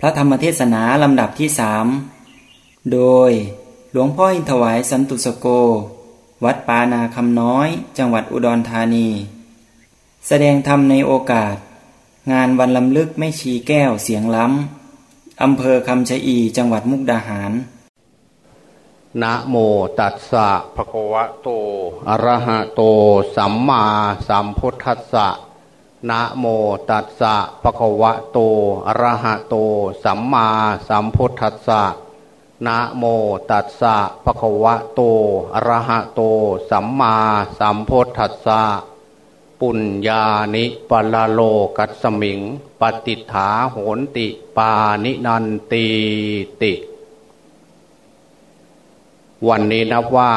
พระธรรมเทศนาลำดับที่สามโดยหลวงพ่ออินทวายสันตุสโก วัดปานาคำน้อย จังหวัดอุดรธานี แสดงธรรมในโอกาส งานวันลำลึกไม่ชีแก้วเสียงล้ำอำเภอคำชะอีจังหวัดมุกดาหาร นะโมตัสสะภะคะวะโต อะระหะโต สัมมาสัมพุทธัสสะ นะโมตัสสะภะคะวะโตอะระหะโต สัมมาสัมพุทธัสสะนะโมตัสสะภะคะวะโตอะระหะโต สัมมาสัมพุทธัสสะปุญญานิปะลโลกัสมิง ปฏิฐาโหนติปานินันตีติ วันนี้นับว่า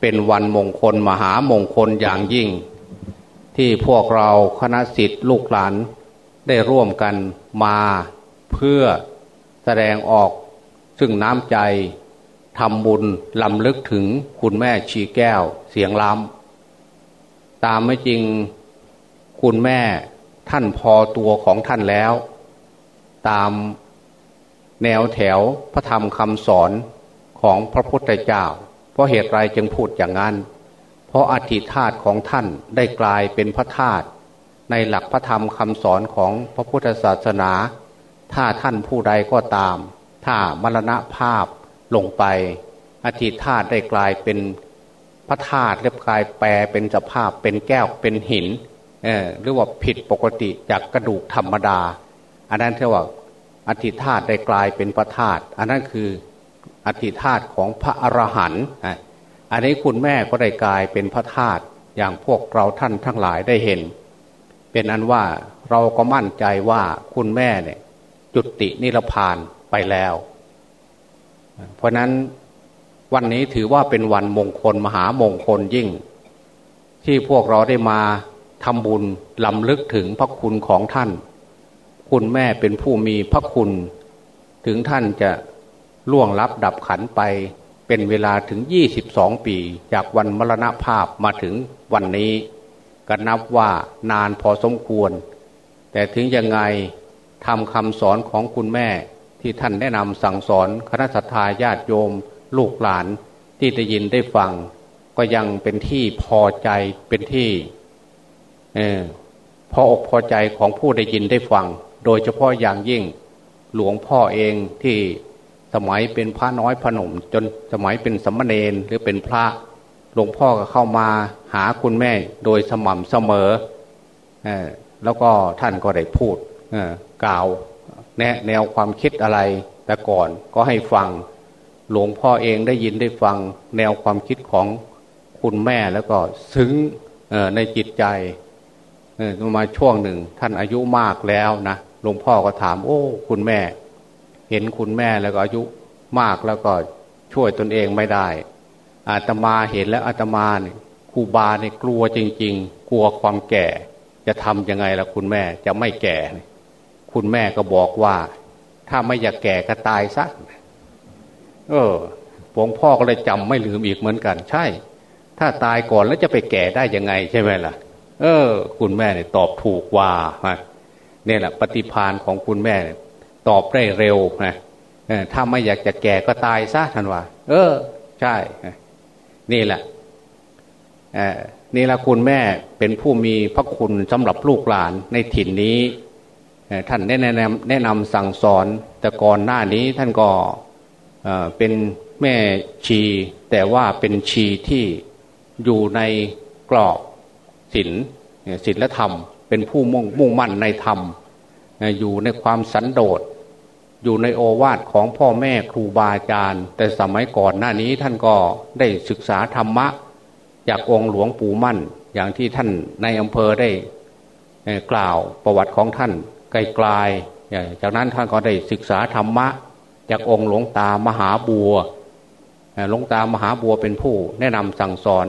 เป็นวันมงคลมหามงคลอย่างยิ่ง ที่พวกเราคณะสิทธิ์ลูกหลานได้ร่วมกันมาเพื่อแสดงออกซึ่งน้ำใจทำบุญลำลึกถึงคุณแม่ชีแก้วเสียงล้ำตามไม่จริงคุณแม่ท่านพอตัวของท่านแล้ว ตามแนวแถวพระธรรมคำสอนของพระพุทธเจ้า เพราะเหตุไรจึงพูดอย่างนั้น เพราะอธิธาตของท่านได้กลายเป็นพระธาตุในหลักพระธรรมคำสอนของพระพุทธศาสนา ถ้าท่านผู้ใดก็ตาม ถ้ามรณภาพลงไป อธิธาตได้กลายเป็นพระธาตุเรียบกลายแปลเป็นสภาพเป็นแก้วเป็นหินหรือว่าผิดปกติจากกระดูกธรรมดา อันนั้นเรียกว่าอธิธาตได้กลายเป็นพระธาตุอันนั้นคืออธิธาตของพระอรหันต์ อันนี้คุณแม่ก็ได้กลายเป็นพระธาตุอย่างพวกเราท่านทั้งหลายได้เห็น เป็นอันว่าเราก็มั่นใจว่าคุณแม่เนี่ยจุตินิรพานไปแล้ว เพราะนั้นวันนี้ถือว่าเป็นวันมงคลมหามงคลยิ่ง ที่พวกเราได้มาทำบุญลำลึกถึงพระคุณของท่าน คุณแม่เป็นผู้มีพระคุณ ถึงท่านจะล่วงลับดับขันไป เป็นเวลาถึง 22 ปี จากวันมรณภาพมาถึงวันนี้ก็นับว่านานพอสมควร แต่ถึงยังไงทำคำสอนของคุณแม่ที่ท่านแนะนำสั่งสอนคณะสัตยาญาติโยม ลูกหลานที่ได้ยินได้ฟัง ก็ยังเป็นที่พอใจเป็นที่พออกพอใจของผู้ได้ยินได้ฟัง โดยเฉพาะอย่างยิ่งหลวงพ่อเองที่ สมัยเป็นพระน้อยพระหนุ่ม จนสมัยเป็นสัมมาเนรหรือเป็นพระหลวงพ่อก็เข้ามาหาคุณแม่โดยสม่ำเสมอแล้วก็ท่านก็ได้พูดกล่าวแนะแนวความคิดอะไร แต่ก่อนก็ให้ฟังหลวงพ่อเองได้ยินได้ฟังแนวความคิดของคุณแม่แล้วก็ซึ้งในจิตใจมาช่วงหนึ่ง ท่านอายุมากแล้วนะหลวงพ่อก็ถาม โอ้ คุณแม่ เห็นคุณแม่แล้วก็อายุมากแล้วก็ช่วยตนเองไม่ได้ อาตมาเห็นแล้วอาตมาเนี่ยครูบาเนี่ยกลัวจริง ๆ กลัวความแก่ จะทำยังไงล่ะคุณแม่จะไม่แก่ คุณแม่ก็บอกว่า ถ้าไม่อยากแก่ก็ตายซะเออหลวงพ่อก็เลยจำไม่ลืมอีกเหมือนกัน ใช่ ถ้าตายก่อนแล้วจะไปแก่ได้ยังไงใช่ไหมล่ะ เออ คุณแม่เนี่ยตอบถูกว่าเนี่ยแหละปฏิพานของคุณแม่ ตอบได้เร็วนะถ้าไม่อยากจะแก่ก็ตายซะท่านว่า เออ ใช่ นี่แหละนี่แหละคุณแม่เป็นผู้มีพระคุณสำหรับลูกหลานในถิ่นนี้ ท่านแนะนำแนะนำสั่งสอนแต่ก่อนหน้านี้ท่านก็เป็นแม่ชี แต่ว่าเป็นชีที่อยู่ในกรอบศีลศีลธรรม เป็นผู้มุ่งมั่นในธรรม อยู่ในความสันโดษ อยู่ในโอวาทของพ่อแม่ครูบาอาจารย์ แต่สมัยก่อนหน้านี้ท่านก็ได้ศึกษาธรรมะ จากองค์หลวงปู่มั่น อย่างที่ท่านในอำเภอได้กล่าวประวัติของท่านไกลๆจากนั้นท่านก็ได้ศึกษาธรรมะ จากองค์หลวงตามหาบัวหลวงตามหาบัวเป็นผู้แนะนำสั่งสอน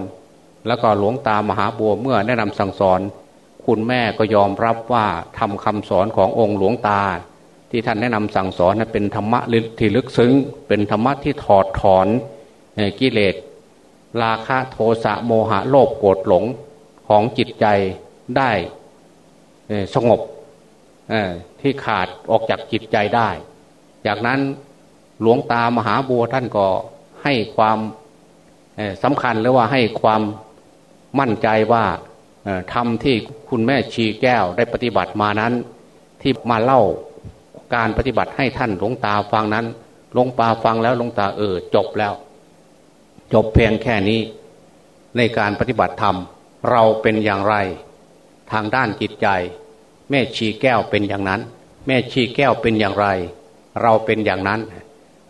แล้วก็หลวงตามหาบัวเมื่อแนะนำสั่งสอน คุณแม่ก็ยอมรับว่าทำคำสอนขององค์หลวงตา ที่ท่านแนะนำสั่งสอนนะเป็นธรรมะที่ลึกซึ้ง เป็นธรรมะที่ถอดถอนกิเลสราคะโทสะโมหะโลภโกรธหลงของจิตใจได้สงบที่ขาดออกจากจิตใจได้ จากนั้นหลวงตามหาบัวท่านก็ให้ความสำคัญหรือว่าให้ความมั่นใจว่าทำที่คุณแม่ชีแก้วได้ปฏิบัติมานั้นที่มาเล่า การปฏิบัติให้ท่านหลวงตาฟังนั้นหลวงตาฟังแล้วหลวงตาเออจบแล้ว จบเพียงแค่นี้ ในการปฏิบัติธรรม เราเป็นอย่างไร ทางด้านจิตใจ แม่ชีแก้วเป็นอย่างนั้น แม่ชีแก้วเป็นอย่างไร เราเป็นอย่างนั้น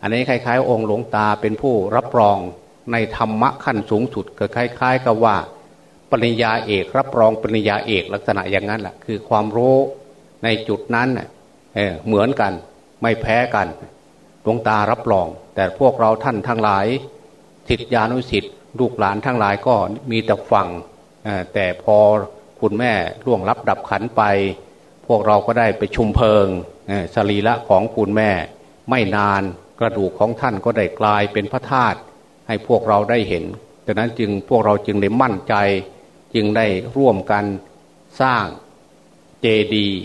อันนี้คล้ายๆ องค์หลวงตาเป็นผู้รับรองในธรรมะขั้นสูงสุดก็คล้าย ๆ กับว่า ปริญญาเอกรับรองปริญญาเอกลักษณะอย่างนั้นแหละคือความรู้ในจุดนั้น เเหมือนกัน ไม่แพ้กันดวงตารับรอง แต่พวกเราท่านทั้งหลายสิทธิานุสิทธิ์ลูกหลานทั้งหลายก็มีแต่ฟังแต่พอคุณแม่ล่วงรับดับขันไป พวกเราก็ได้ไปชุมเพลิงสรีระของคุณแม่ ไม่นานกระดูกของท่านก็ได้กลายเป็นพระธาตุให้พวกเราได้เห็นดังนั้นจึงพวกเราจึงได้มั่นใจ จึงได้ร่วมกันสร้างเจดีย์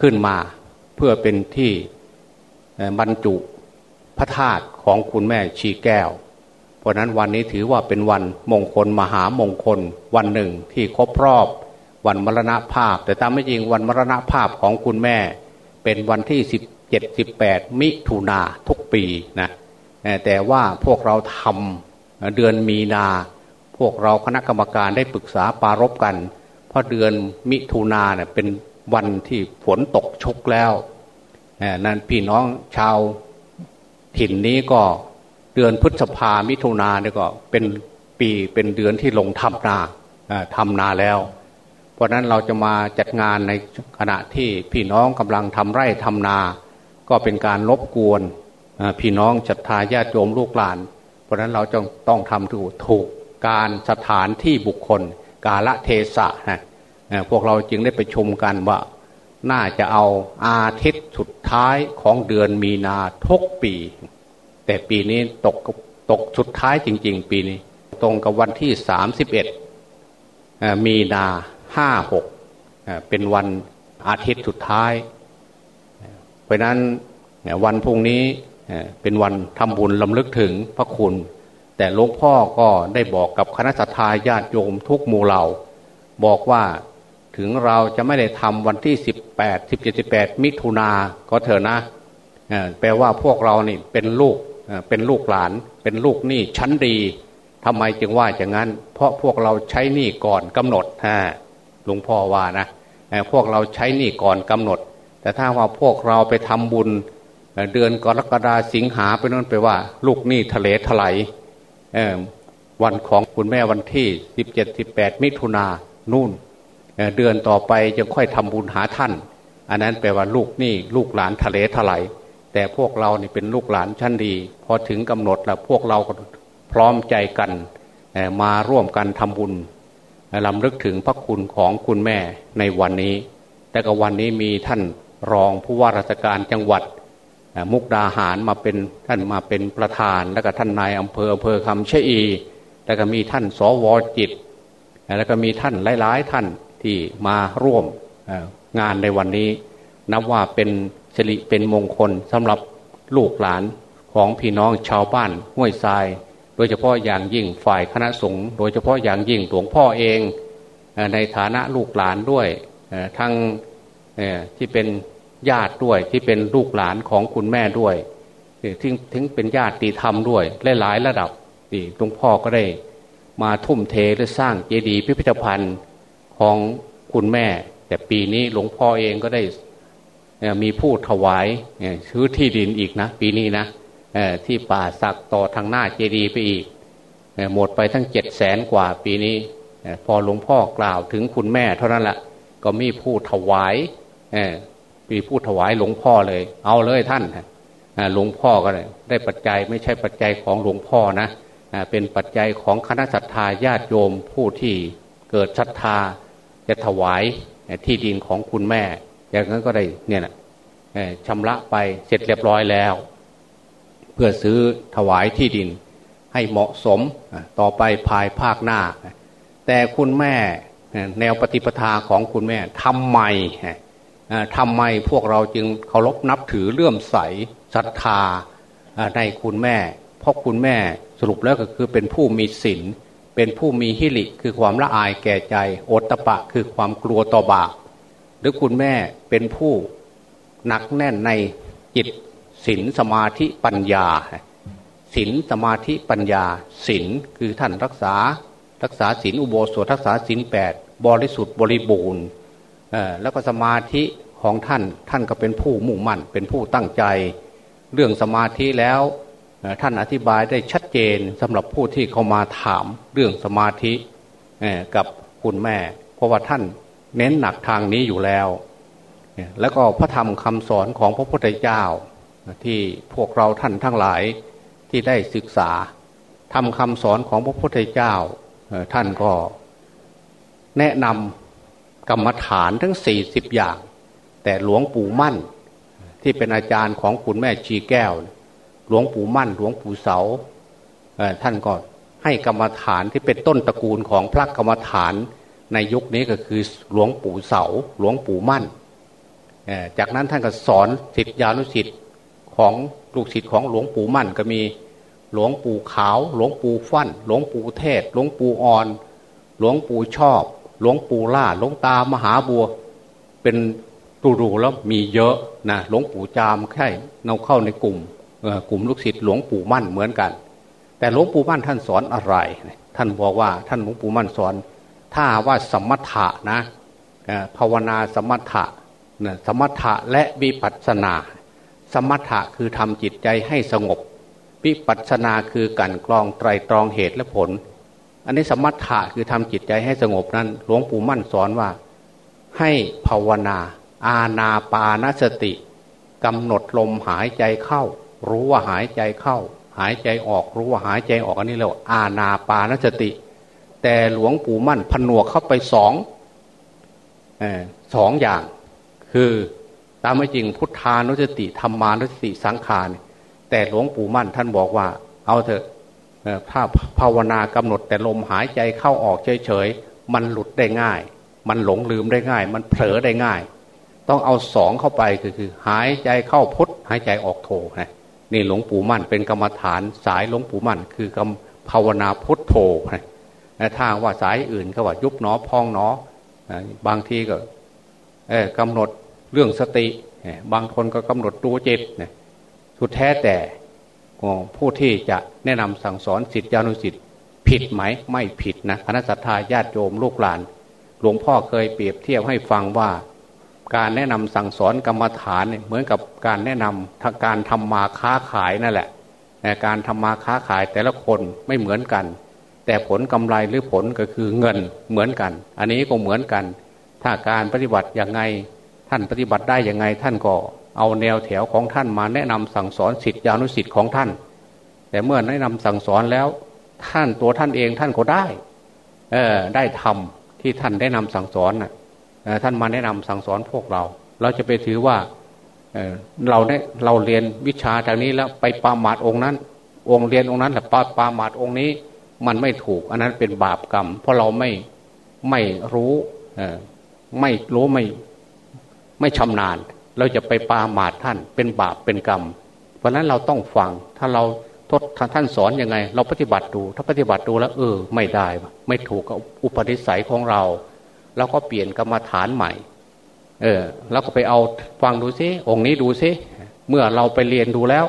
ขึ้นมาเพื่อเป็นที่บรรจุพระธาตุของคุณแม่ชีแก้ว เพราะนั้นวันนี้ถือว่าเป็นวันมงคลมหามงคล วันหนึ่งที่ครบรอบวันมรณภาพ แต่ตามไม่จริงวันมรณภาพของคุณแม่ เป็นวันที่สิบเจ็ดสิบแปดมิถุนาทุกปีนะแต่ว่าพวกเราทำเดือนมีนา พวกเราคณะกรรมการได้ปรึกษาปารบกัน เพราะเดือนมิถุนาเนี่ยเป็น วันที่ฝนตกชุกแล้วนั้นพี่น้องชาวถิ่นนี้ก็เดือนพฤษภามิถุนาเนี่ยก็เป็นปีเป็นเดือนที่ลงทำนาทำนาแล้ว เพราะนั้นเราจะมาจัดงานในขณะที่พี่น้องกำลังทำไร่ทำนา ก็เป็นการลบกวนพี่น้องจัดทายาติโยมลูกหลาน เพราะนั้นเราจงต้องทำถูกถูกการสถานที่บุคคล กาละเทศะนะ พวกเราจึงได้ไปชมกันว่า น่าจะเอาอาทิตย์สุดท้ายของเดือนมีนาทุกปี แต่ปีนี้ตกตกสุดท้ายจริง ๆ ปีนี้ ตรงกับวันที่สามสิบเอ็ดมีนาห้าหกเป็นวันอาทิตย์สุดท้าย เพราะนั้นวันพรุ่งนี้เป็นวันทำบุญลำลึกถึงพระคุณ แต่หลวงพ่อก็ได้บอกกับคณะสัตยาญาติโยมทุกหมู่เหล่า บอกว่า ถึงเราจะไม่ได้ทำวันที่สิบแปดสิบเจ็ดสิบแปดมิถุนาก็เถอะนะแปลว่าพวกเรานี่เป็นลูกเป็นลูกหลาน เป็นลูกหนี้ชั้นดีทำไมจึงว่าอย่างนั้น เพราะพวกเราใช้หนี้ก่อนกำหนดฮะหลวงพ่อว่านะพวกเราใช้หนี้ก่อนกำหนด แต่ถ้าว่าพวกเราไปทำบุญเดือนกรกฎาสิงหาไปนั่นไปว่า ลูกหนี้ทะเลถลายวันของคุณแม่วันที่สิบเจ็ดสิบแปดมิถุนานู่น เดือนต่อไปจะค่อยทำบุญหาท่าน อันนั้นแปลว่าลูกนี่ลูกหลานทะเลถลายแต่พวกเรานี่เป็นลูกหลานชั้นดี พอถึงกำหนดแล้วพวกเราก็พร้อมใจกันมาร่วมกันทำบุญลำลึกถึงพระคุณของคุณแม่ในวันนี้ แต่ก็วันนี้มีท่านรองผู้ว่าราชการจังหวัดมุกดาหารมาเป็นท่านมาเป็นประธาน แล้วก็ท่านนายอำเภออำเภอคำเชอี แล้วก็มีท่านสวจิต แล้วก็มีท่านหลายๆท่าน ที่มาร่วมงานในวันนี้ นับว่าเป็นสิริเป็นมงคลสำหรับลูกหลานของพี่น้องชาวบ้านห้วยทราย โดยเฉพาะอย่างยิ่งฝ่ายคณะสงฆ์โดยเฉพาะอย่างยิ่งหลวงพ่อเองในฐานะลูกหลานด้วยทั้งที่เป็นญาติด้วยที่เป็นลูกหลานของคุณแม่ด้วยถึงถึงเป็นญาติธรรมด้วยหลายระดับนี่หลวงพ่อก็ได้มาทุ่มเทและสร้างเจดีย์พิพิธภัณฑ์ ของคุณแม่ แต่ปีนี้หลวงพ่อเองก็ได้มีผู้ถวายซื้อที่ดินอีกนะ ปีนี้นะที่ป่าสักต่อทางหน้าเจดีย์ไปอีกหมดไปทั้งเจ็ดแสนกว่าปีนี้ พอหลวงพ่อกล่าวถึงคุณแม่เท่านั้นแหละก็มีผู้ถวายมีผู้ถวายหลวงพ่อเลย เอาเลยท่านหลวงพ่อก็เลยได้ปัจจัยไม่ใช่ปัจจัยของหลวงพ่อนะเป็นปัจจัยของคณะศรัทธาญาติโยมผู้ที่เกิดศรัทธา จะถวายที่ดินของคุณแม่ อย่างนั้นก็ได้เนี่ยนะชำระไปเสร็จเรียบร้อยแล้ว เพื่อซื้อถวายที่ดิน ให้เหมาะสมต่อไปภายภาคหน้า แต่คุณแม่แนวปฏิปทาของคุณแม่ทำใหม่ทำไมพวกเราจึงเคารพนับถือเลื่อมใสศรัทธาในคุณแม่ เพราะคุณแม่สรุปแล้วก็คือเป็นผู้มีศีล เป็นผู้มีฮิริคือความละอายแก่ใจโอตตะปะคือความกลัวต่อบาปหรือคุณแม่เป็นผู้หนักแน่นในจิตศีลสมาธิปัญญาศีลสมาธิปัญญาศีลคือท่านรักษา รักษาศีลอุโบสถรักษาศีลแปดบริสุทธิ์บริบูรณ์แล้วก็สมาธิของท่านท่านก็เป็นผู้มุ่งมั่นเป็นผู้ตั้งใจ เรื่องสมาธิแล้ว ท่านอธิบายได้ชัดเจนสำหรับผู้ที่เขามาถามเรื่องสมาธิกับคุณแม่ เพราะว่าท่านเน้นหนักทางนี้อยู่แล้ว แล้วก็พระธรรมคำสอนของพระพุทธเจ้า ที่พวกเราท่านทั้งหลายที่ได้ศึกษาทำคำสอนของพระพุทธเจ้า ท่านก็แนะนำกรรมฐานทั้งสี่สิบอย่าง แต่หลวงปู่มั่นที่เป็นอาจารย์ของคุณแม่ชีแก้ว หลวงปู่มั่น หลวงปู่เสาท่านก็ให้กรรมฐานที่เป็นต้นตระกูลของพระกรรมฐานในยุคนี้ก็คือหลวงปู่เสา หลวงปู่มั่น จากนั้นท่านก็สอนสิทธิานุสิทธิ์ของลูกศิษย์ของหลวงปู่มั่นก็มีหลวงปู่ขาว หลวงปู่ฟั่น หลวงปู่เทศ หลวงปู่อ่อน หลวงปู่ชอบ หลวงปู่ล่า หลวงตามหาบัว เป็นรูๆแล้วมีเยอะนะ หลวงปู่จามแค่เราเข้าในกลุ่ม กลุ่มลูกศิษย์หลวงปู่มั่นเหมือนกัน แต่หลวงปู่มั่นท่านสอนอะไร ท่านบอกว่าท่านหลวงปู่มั่นสอน ถ้าว่าสมถะนะภาวนาสมถะสมถะและวิปัสสนา สมถะคือทำจิตใจให้สงบวิปัสสนาคือกันกรองไตรตรองเหตุและผล อันนี้สมถะคือทำจิตใจให้สงบนั้น หลวงปู่มั่นสอนว่า ให้ภาวนา อาณาปานสติกำหนดลมหายใจเข้า รู้ว่าหายใจเข้า หายใจออกรู้ว่าหายใจออกอันนี้เราอาณาปานสติ แต่หลวงปู่มั่นผนวกเข้าไปสองสองอย่าง คือตามไม่จริงพุทธานุสติธรรมานุสติสังขารแต่หลวงปู่มั่นท่านบอกว่า เอาเถอะถ้าภาวนากำหนดแต่ลมหายใจเข้าออกเฉยๆมันหลุดได้ง่าย มันหลงลืมได้ง่าย มันเผลอได้ง่าย ต้องเอาสองเข้าไปคือคือ หายใจเข้าพุทหายใจออกโทนะ นี่หลวงปู่มั่นเป็นกรรมฐานสายหลวงปู่มั่น คือกรรมภาวนาพุทโธนะถ้าว่าสายอื่นเขาว่ายุบหนอพองหนอบางทีก็กำหนดเรื่องสติ บางคนก็กำหนดดูจิตสุดแท้แต่ผู้ที่จะแนะนำสั่งสอนสิทธิอนุสิทธิผิดไหมไม่ผิดนะคณะสัตยาญาติโยมลูกหลาน หลวงพ่อเคยเปรียบเทียบให้ฟังว่า การแนะนำสั่งสอนกรรมฐานเหมือนกับการแนะนำทางการทำมาค้าขายนั่นแหละแต่การทำมาค้าขายแต่ละคนไม่เหมือนกัน แต่ผลกำไรหรือผลก็คือเงินเหมือนกัน อันนี้ก็เหมือนกัน ถ้าการปฏิบัติอย่างไงท่านปฏิบัติได้อย่างไงท่านก็เอาแนวแถวของท่านมาแนะนำสั่งสอนสิทธิอนุสิทธิ์ของท่าน แต่เมื่อแนะนำสั่งสอนแล้วท่านตัวท่านเองท่านก็ได้ เออได้ทำที่ท่านได้นำสั่งสอนน่ะ ท่านมาแนะนำสั่งสอนพวกเรา เราจะไปถือว่าเราเนี่ยเราเรียนวิชาทางนี้แล้วไปปาหมาดองค์นั้น องค์เรียนองค์นั้นแต่ปาปาหมาดองค์นี้ มันไม่ถูก อันนั้นเป็นบาปกรรม เพราะเราไม่ไม่รู้ไม่รู้ไม่ไม่ชำนาญ เราจะไปปาหมาดท่านเป็นบาปเป็นกรรม เพราะนั้นเราต้องฟังถ้าเราทดท่านสอนยังไง เราปฏิบัติดู ถ้าปฏิบัติดูแล้ว เออ ไม่ได้ ไม่ถูกกับอุปนิสัยของเรา เราก็เปลี่ยนกรรมฐานใหม่ เออเราก็ไปเอาฟังดูซิองค์นี้ดูซิเมื่อเราไปเรียนดูแล้ว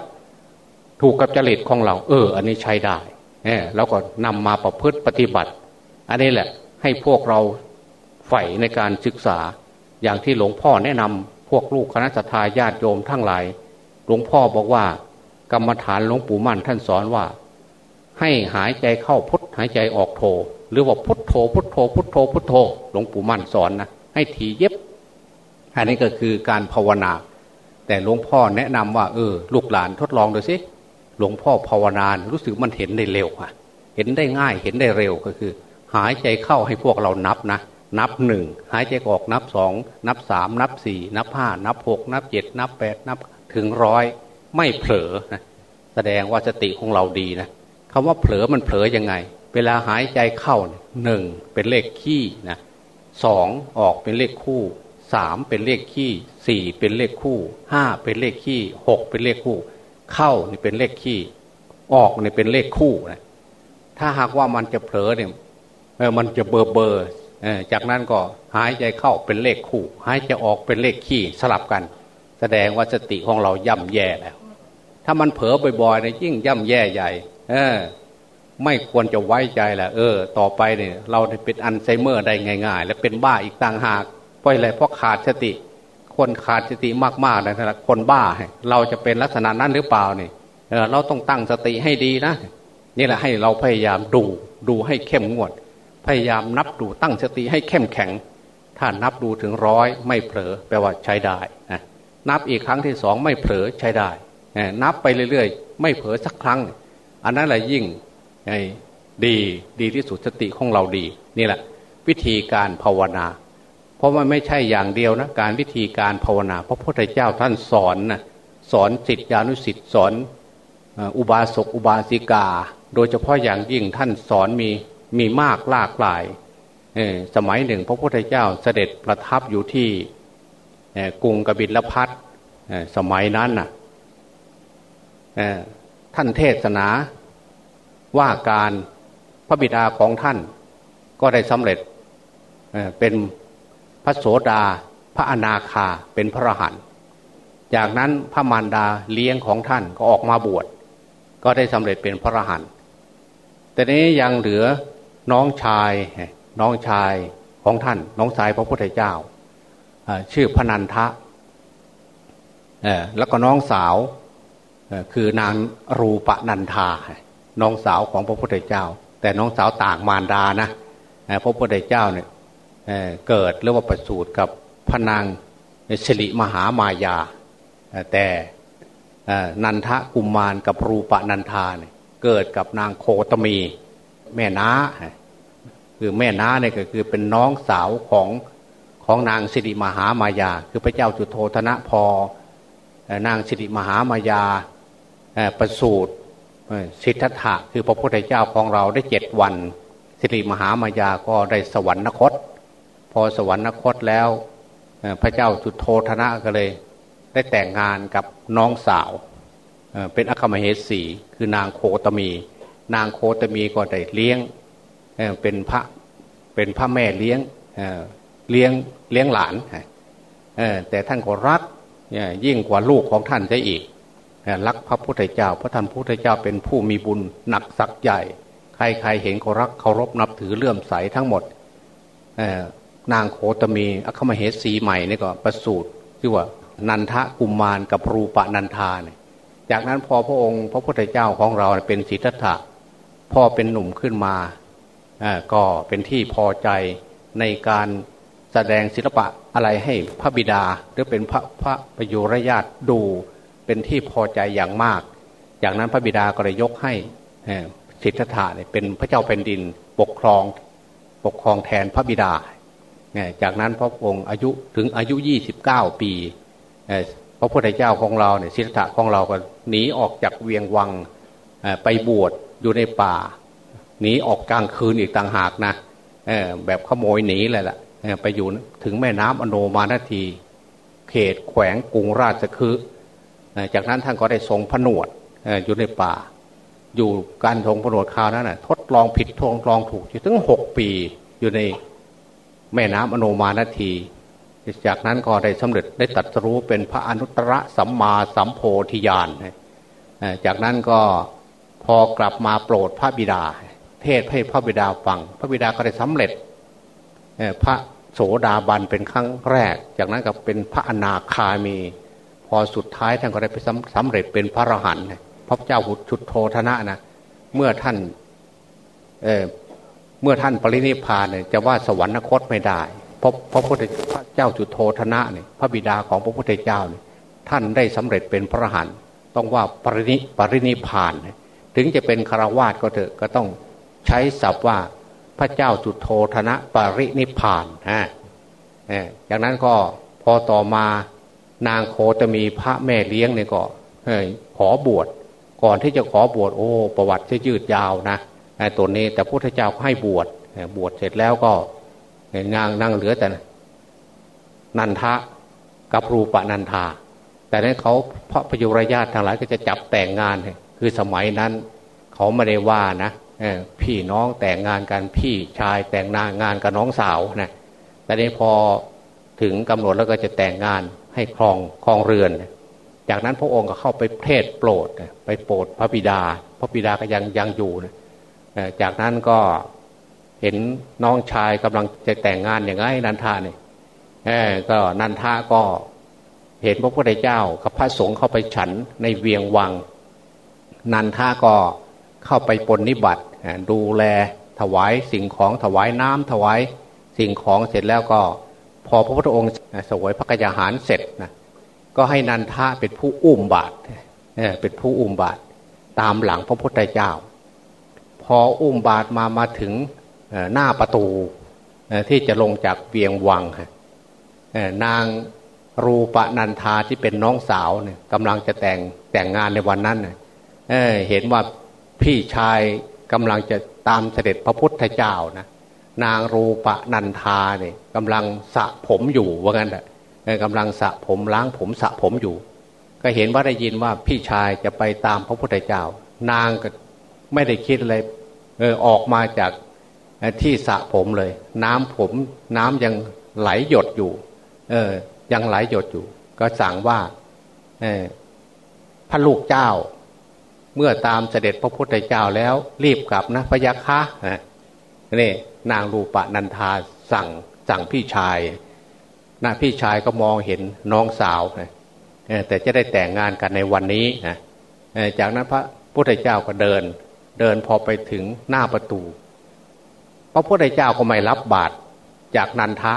ถูกกับจริตของเรา เออ อันนี้ใช้ได้เออแล้วก็นำมาประพฤติปฏิบัติ อันนี้แหละ ให้พวกเราใฝ่ในการศึกษา อย่างที่หลวงพ่อแนะนำพวกลูกคณะทาญาติโยมทั้งหลาย หลวงพ่อบอกว่า กรรมฐานหลวงปู่มั่นท่านสอนว่า ให้หายใจเข้าพุทหายใจออกโท หรือว่าพุทโธ พุทโธ พุทโธ พุทโธ หลวงปู่มั่นสอนนะให้ทีเย็บ อันนี้ก็คือการภาวนา แต่หลวงพ่อแนะนำว่าเออลูกหลานทดลองดูสิหลวงพ่อภาวนารู้สึกมันเห็นได้เร็วอะเห็นได้ง่ายเห็นได้เร็วก็คือ หายใจเข้าให้พวกเรานับนะ นับหนึ่งหายใจออกนับสองนับสามนับสี่นับห้านับหกนับเจ็ดนับแปดนับถึงร้อยไม่เผลอนะแสดงว่าสติของเราดีนะคำว่าเผลอมันเผลอยังไง เวลาหายใจเข้าหนึ่งเป็นเลขขี้นะสองออกเป็นเลขคู่สามเป็นเลขขี้สี่เป็นเลขคู่ห้าเป็นเลขขี้หกเป็นเลขคู่ เข้านี่เป็นเลขขี้ออกนี่เป็นเลขคู่นะถ้าหากว่ามันจะเผลอเนี่ยมันจะเบอร์เบอร์จากนั้นก็หายใจเข้าเป็นเลขคู่ หายใจออกเป็นเลขขี้สลับกัน แสดงว่าสติของเราย่ำแย่แล้วถ้ามันเผลอบ่อยๆเนี่ยยิ่งย่ำแย่ใหญ่ เออ ไม่ควรจะไว้ใจแหละเออ ต่อไปเนี่ยเราเป็นอัลไซเมอร์ได้ง่าย ๆ และเป็นบ้าอีกต่างหากเพราะอะไรเพราะขาดสติ คนขาดสติมากๆนะครับคนบ้า เราจะเป็นลักษณะนั้นหรือเปล่าเนี่ยเออเราต้องตั้งสติให้ดีนะนี่แหละให้เราพยายามดูดูให้เข้มงวด พยายามนับดูตั้งสติให้เข้มแข็ง ถ้านับดูถึงร้อยไม่เผลอแปลว่าใช้ได้นะนับอีกครั้งที่สองไม่เผลอใช้ได้นับไปเรื่อยๆ ไม่เผลอสักครั้ง อันนั้นแหละยิ่ง ดีดีที่สุดสติของเราดี นี่แหละ วิธีการภาวนา เพราะมันไม่ใช่อย่างเดียวนะการวิธีการภาวนาพระพุทธเจ้าท่านสอนนะสอนสิทธิานุสิทธิสอนอุบาสกอุบาสิกา โดยเฉพาะอย่างยิ่งท่านสอนมีมีมากหลากหลายสมัยหนึ่ง พระพุทธเจ้าเสด็จประทับอยู่ที่กรุงกบิลพัทสมัยนั้นน่ะท่านเทศนา ว่าการพระบิดาของท่านก็ได้สำเร็จเป็นพระโสดา พระอนาคาเป็นพระรหันต์จากนั้นพระมารดาเลี้ยงของท่านก็ออกมาบวชก็ได้สำเร็จเป็นพระรหันต์แต่นี้ยังเหลือน้องชายน้องชายของท่าน น้องชายพระพุทธเจ้าชื่อพนันทะแล้วก็น้องสาวคือนางรูปนันทา น้องสาวของพระพุทธเจ้า แต่น้องสาวต่างมารดานะพระพุทธเจ้าเนี่ยเกิดหรือว่าประสูติกับพนางสิริมหามายา แต่นันทะกุมมารกับรูปนันทาเนี่ยเกิดกับนางโคตมี แม่น้า คือแม่น้าเนี่ยก็คือเป็นน้องสาวของของนางสิริมหามายา คือพระเจ้าจุโธธนะพอนางสิริมหามายาประสูตร สิทธัตถะคือพระพุทธเจ้าของเราได้เจ็ดวัน สิริมหามายาก็ได้สวรรคต พอสวรรคตแล้วพระเจ้าจุดโธธนะก็เลย ได้แต่งงานกับน้องสาวเป็นอัคมเหสีคือนางโคตมี นางโคตมีก็ได้เลี้ยงเป็นพระเป็นพระแม่เลี้ยงเลี้ยงเลี้ยงหลานแต่ท่านก็รักยิ่งกว่าลูกของท่านจะอีก รักพระพุทธเจ้า พระท่านพุทธเจ้าเป็นผู้มีบุญหนักสักใหญ่ ใครๆเห็นก็รักเคารพนับถือเลื่อมใสทั้งหมดนางโคตมีอัคมเหสีใหม่นี่ก็ประสูตรชื่ว่านันทะกุมมารกับรูปนันทาเนี่ยจากนั้นพอพระองค์พระพุทธเจ้าของเราเป็นสิทธัตถะพ่อเป็นหนุ่มขึ้นมาก็เป็นที่พอใจในการแสดงศิลปะอะไรให้พระบิดา หรือเป็นพระพระประยุรญาติดู เป็นที่พอใจอย่างมาก จากนั้นพระบิดาก็เลยยกให้สิทธัตถะเป็นพระเจ้าแผ่นดินปกครองปกครองแทนพระบิดา จากนั้นพระองค์อายุถึงอายุ 29 ปีพระพุทธเจ้าของเราเนี่ยสิทธัตถะของเราก็หนีออกจากเวียงวังไปบวชอยู่ในป่าหนีออกกลางคืนอีกต่างหากนะแบบขโมยหนีเลยล่ะไปอยู่ถึงแม่น้ำอโนมานาที เขตแขวงกรุงราชคือ จากนั้นท่านก็ได้ทรงผนวดอยู่ในป่า อยู่การทรงผนวดคราวนั้นนะทดลองผิดทดลองถูกอยู่ถึงหกปีอยู่ในแม่น้ำอโนมานาที จากนั้นก็ได้สำเร็จได้ตัดรู้เป็นพระอนุตตรสัมมาสัมโพธิญาณจากนั้นก็พอกลับมาโปรดพระบิดา เทศให้พระบิดาฟัง พระบิดาก็ได้สำเร็จพระโสดาบันเป็นครั้งแรก จากนั้นก็เป็นพระอนาคามี พอสุดท้ายท่านก็ได้ไปสำเร็จเป็นพระอรหันต์พระเจ้าหุชุดโทธนะนะเมื่อท่านเเมื่อท่านปรินิพานเนี่ยจะว่าสวรรคตไม่ได้เพราะพระพุทธเจ้าจุดโทธนะเนี่ยพระบิดาของพระพุทธเจ้าเนี่ยท่านได้สำเร็จเป็นพระอรหันต์ต้องว่าปรินิปรินิพาน ถึงจะเป็นคารวาสก็เถอะก็ต้องใช้ศัพท์ว่าพระเจ้าจุดโทธนะปรินิพานฮะจากนั้นก็พอต่อมา นางโคจะมีพระแม่เลี้ยงเนี่ยก็ขอบวชก่อนที่จะขอบวชโอ้ ประวัติจะยืดยาวนะตัวนี้แต่พระพุทธเจ้าให้บวชบวชเสร็จแล้วก็งางนั่งเหลือแต่นันทะกับรูปนันทา แต่นั้นเขาพระพยุรญาติทั้งหลายก็จะจับแต่งงาน คือสมัยนั้น เขาไม่ได้ว่านะพี่น้องแต่งงานกันพี่ชายแต่งงานงานกับน้องสาวนะแต่นี้พอถึงกำหนดแล้วก็จะแต่งงาน ให้ครองครองเรือน จากนั้นพระองค์ก็เข้าไปเทศโปรดไปโปรดพระบิดา พระบิดาก็ยังยังอยู่นะจากนั้นก็เห็นน้องชายกำลังจะแต่งงานอย่างไรนันทาเนี่ยก็นันทาก็เห็นพระพุทธเจ้ากับพระสงฆ์เข้าไปฉันในเวียงวัง นันทาก็เข้าไปปนนิบัติดูแลถวายสิ่งของถวายน้ำถวายสิ่งของเสร็จแล้วก็ พอพระพุทธองค์สวยพระกยาหารเสร็จนะก็ให้นันทาเป็นผู้อุ้มบาตรเป็นผู้อุ้มบาตรตามหลังพระพุทธเจ้า พออุ้มบาตรมามาถึงหน้าประตูที่จะลงจากเวียงวังนางรูปนันทาที่เป็นน้องสาวเนี่ยกำลังจะแต่งแต่งงานในวันนั้นเเห็นว่าพี่ชายกำลังจะตามเสด็จพระพุทธเจ้านะ นางรูปะนันทาเนี่ยกำลังสระผมอยู่ว่างั้นแหละกำลังสระผมล้างผมสระผมอยู่ ก็เห็นว่าได้ยินว่าพี่ชายจะไปตามพระพุทธเจ้า นางก็ไม่ได้คิดอะไรเออออกมาจากที่สระผมเลย น้ำผมน้ำยังไหลหยดอยู่ เออ ยังไหลหยดอยู่ ก็สั่งว่าเออพระลูกเจ้า เมื่อตามเสด็จพระพุทธเจ้าแล้วรีบกลับนะพยาคะ นี่นางรูปะนันทาสั่งสั่งพี่ชายนะพี่ชายก็มองเห็นน้องสาวนะแต่จะได้แต่งงานกันในวันนี้นะจากนั้นพระพุทธเจ้าก็เดิน เดินพอไปถึงหน้าประตู พระพุทธเจ้าก็ไม่รับบาตรจากนันทะ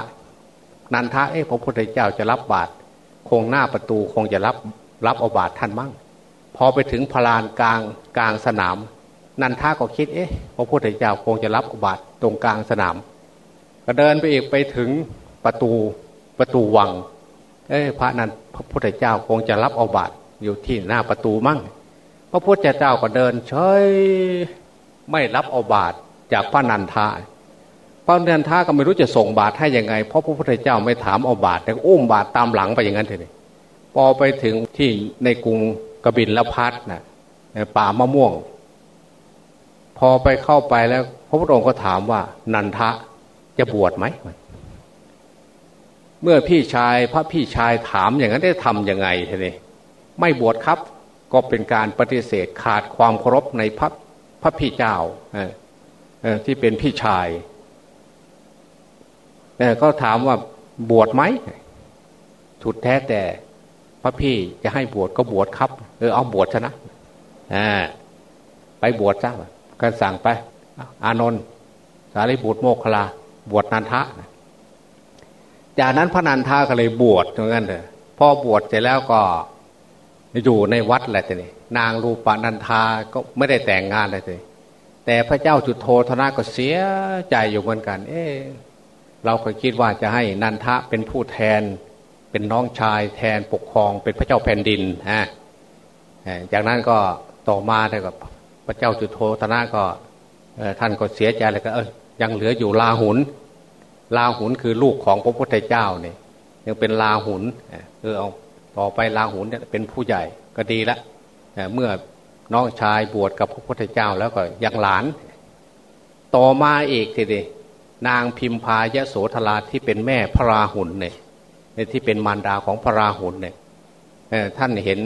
นันทะเอ้พระพุทธเจ้าจะรับบาตรคงหน้าประตูคงจะรับรับเอาบาตรท่านมั่ง พอไปถึงพลานกลางกลางสนาม นันทาก็คิดเอ๊ะพระพุทธเจ้าคงจะรับอบาตรตรงกลางสนาม ก็เดินไปอีกไปถึงประตูประตูวัง เอ้พระนันพระพุทธเจ้าคงจะรับอาบาตรอยู่ที่หน้าประตูมั่ง พระพุทธเจ้าก็เดินเฉยไม่รับอาบาตรจากพระนันทาพระนันทาก็ไม่รู้จะส่งบาตรให้ยังไง เพราะพระพุทธเจ้าไม่ถามเอาบาตรแต่อุ้มบาตรตามหลังไปอย่างนั้นเลยพอไปถึงที่ในกรุงกบินละพัดนะป่ามะม่วง พอไปเข้าไปแล้ว พระพุทธองค์ก็ถามว่า นันทะจะบวชไหม เมื่อพี่ชายพระพี่ชายถามอย่างนั้นได้ทำยังไงทีนี้ไม่บวชครับ ก็เป็นการปฏิเสธขาดความเคารพในพระพระพี่เจ้าที่เป็นพี่ชายก็ถามว่าบวชไหมถุดแท้แต่ พระพี่จะให้บวชก็บวชครับ เออเอาบวชชนะอไปบวชซะ กันสั่งไป อานนท์สารีบุตรโมกขลา บวชนันทะ จากนั้นพระนันทาก็เลยบวชตรงนั้นเลยพอบวชเสร็จแล้วก็อยู่ในวัดแหละทีนี้นางรูปนันทาก็ไม่ได้แต่งงานเลยทีแต่พระเจ้าจุดโทธนะก็เสียใจอยู่เหมือนกัน เออเราก็คิดว่าจะให้นันทะเป็นผู้แทน เป็นน้องชายแทนปกครองเป็นพระเจ้าแผ่นดินฮะจากนั้นก็ต่อมาได้กับ พระเจ้าจุโทธนะก็ท่านก็เสียใจเลยก็เออยังเหลืออยู่ลาหุนลาหุนคือลูกของพระพุทธเจ้าเนี่ยยังเป็นลาหุนเออเอาต่อไปลาหุนเนี่ยเป็นผู้ใหญ่ก็ดีละเมื่อน้องชายบวชกับพระพุทธเจ้าแล้วก็ยังหลาน ต่อมาอีกทีเดียนางพิมพายโสธราที่เป็นแม่พระราหุลเนี่ยที่เป็นมารดาของพระราหุลเนี่ยท่านเห็น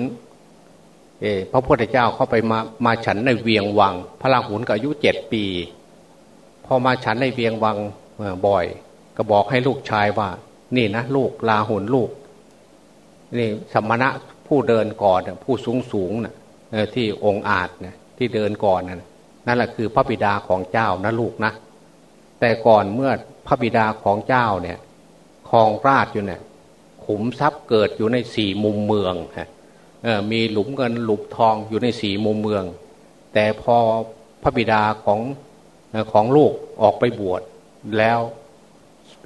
พระพุทธเจ้าเข้าไปมามาฉันในเวียงวัง พระราหุลก็อายุเจ็ดปี พอมาฉันในเวียงวังบ่อย ก็บอกให้ลูกชายว่า นี่นะลูกลาหุนลูก นี่สมณะผู้เดินก่อนผู้สูงสูงนะที่องค์อาจนะที่เดินก่อนนะนั่นแหละคือพระบิดาของเจ้านะลูกนะ แต่ก่อนเมื่อพระบิดาของเจ้าเนี่ยคลองราชอยู่เนี่ยขุมทรัพย์เกิดอยู่ในสี่มุมเมืองฮะ มีหลุมเงินหลุมทองอยู่ในสี่มุมเมือง แต่พอพระบิดาของของลูกออกไปบวชแล้ว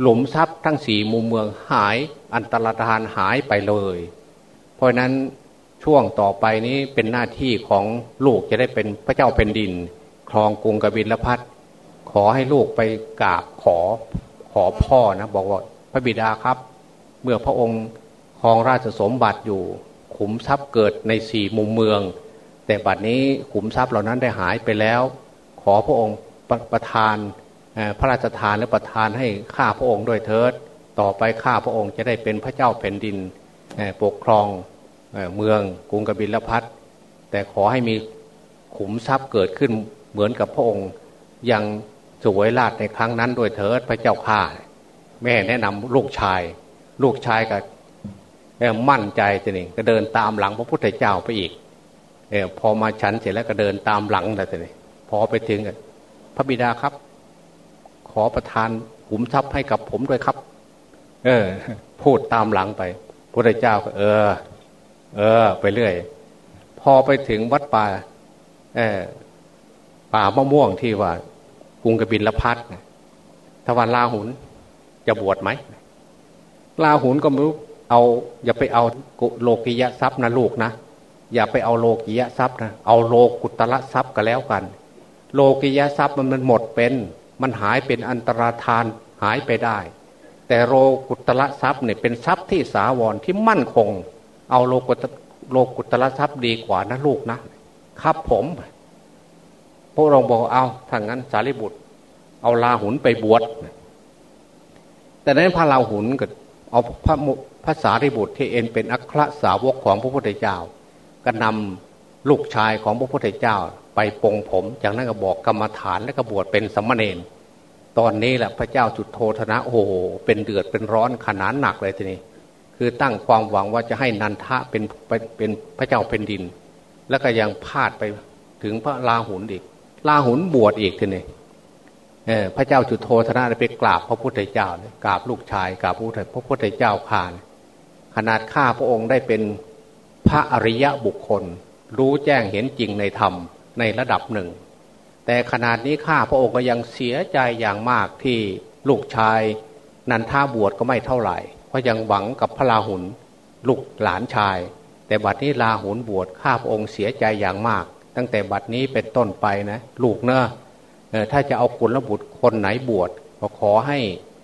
หลุมทรัพย์ทั้งสี่มุมเมืองหายอันตรธานหายไปเลย เพราะนั้นช่วงต่อไปนี้เป็นหน้าที่ของลูกจะได้เป็นพระเจ้าเป็นดิน ครองกรุงกบิลพัทขอให้ลูกไปกราบขอขอพ่อนะ บอกว่าพระบิดาครับ เมื่อพระองค์ครองราชสมบัติอยู่ ขุมทรัพย์เกิดในสี่มุมเมือง แต่บัดนี้ขุมทรัพย์เหล่านั้นได้หายไปแล้ว ขอพระองค์ประประทานพระราชทานและประทานให้ข้าพระองค์ด้วยเถิด ต่อไปข้าพระองค์จะได้เป็นพระเจ้าแผ่นดินปกครองเมืองกรุงกบิลพัทแต่ขอให้มีขุมทรัพย์เกิดขึ้นเหมือนกับพระองค์ยังสวยราชในครั้งนั้นโดยเถิดพระเจ้าข้าแม่แนะนำลูกชาย ลูกชายก็ มั่นใจตัวนี้ก็เดินตามหลังพระพุทธเจ้าไปอีกเออพอมาฉันเสร็จแล้วก็เดินตามหลังแต่ตัวนี้พอไปถึงพระบิดาครับ ขอประทานขุมทรัพย์ให้กับผมด้วยครับ เออ พูดตามหลังไปพระเจ้าก็ เออ เออ ไปเรื่อย พอไปถึงวัดป่าเออป่ามะม่วงที่ว่ากรุงกบินละพัดทวันลาหุนจะบวชไหมลาหุนก็ไม่รู้ เอาอย่าไปเอาโลกิยะทรัพย์นะลูกนะ อย่าไปเอาโลกิยะทรัพย์นะเอาโลกุตละทรัพย์ก็แล้วกัน โลกิยะทรัพย์มันมันหมดเป็น มันหายเป็นอันตรธานหายไปได้ แต่โลกุตละทรัพย์เนี่ยเป็นทรัพย์ที่สาวรที่มั่นคง เอาโลกุตโลกุตละทรัพย์ดีกว่านะลูกนะครับผมพระองค์บอกเอาถ้างั้นสารีบุตร เอาลาหุนไปบวชแต่นั้นพระลาหุนก็เอาพระ ระสารีบุตรที่เอ็นเป็นอัครสาวกของพระพุทธเจ้า ก็นำลูกชายของพระพุทธเจ้า ไปปองผม จากนั้นก็บอกกรรมฐานและก็บวชเป็นสมมาเนนตอนนี้แหละพระเจ้าจุดโทธนะโอ้โหเป็นเดือดเป็นร้อนขนาดหนักเลยทีนี้คือตั้งความหวังว่าจะให้นันทะเป็นเป็นพระเจ้าเป็นดิน แล้วก็ยังพาดไปถึงพระลาหุนอีกลาหุนบวชอีกทีนี้พระเจ้าจุดโทธนะไปกราบพระพุทธเจ้ากราบลูกชายกราบพระพุทธเจ้าขาน นาดข้าพระองค์ได้เป็นพระอริยะบุคคล รู้แจ้งเห็นจริงในธรรมในระดับหนึ่ง แต่ขนาดนี้ข้าพระองค์ก็ยังเสียใจอย่างมากที่ลูกชายนันท่าบวชก็ไม่เท่าไหร่ เพราะยังหวังกับพระลาหุนลูกหลานชาย แต่บัดนี้ลาหุนบวชข้าพระองค์เสียใจอย่างมาก ตั้งแต่บัดนี้เป็นต้นไปนะลูกเนอะถ้าจะเอาคุณระบุตรคนไหนบวชก็ขอให้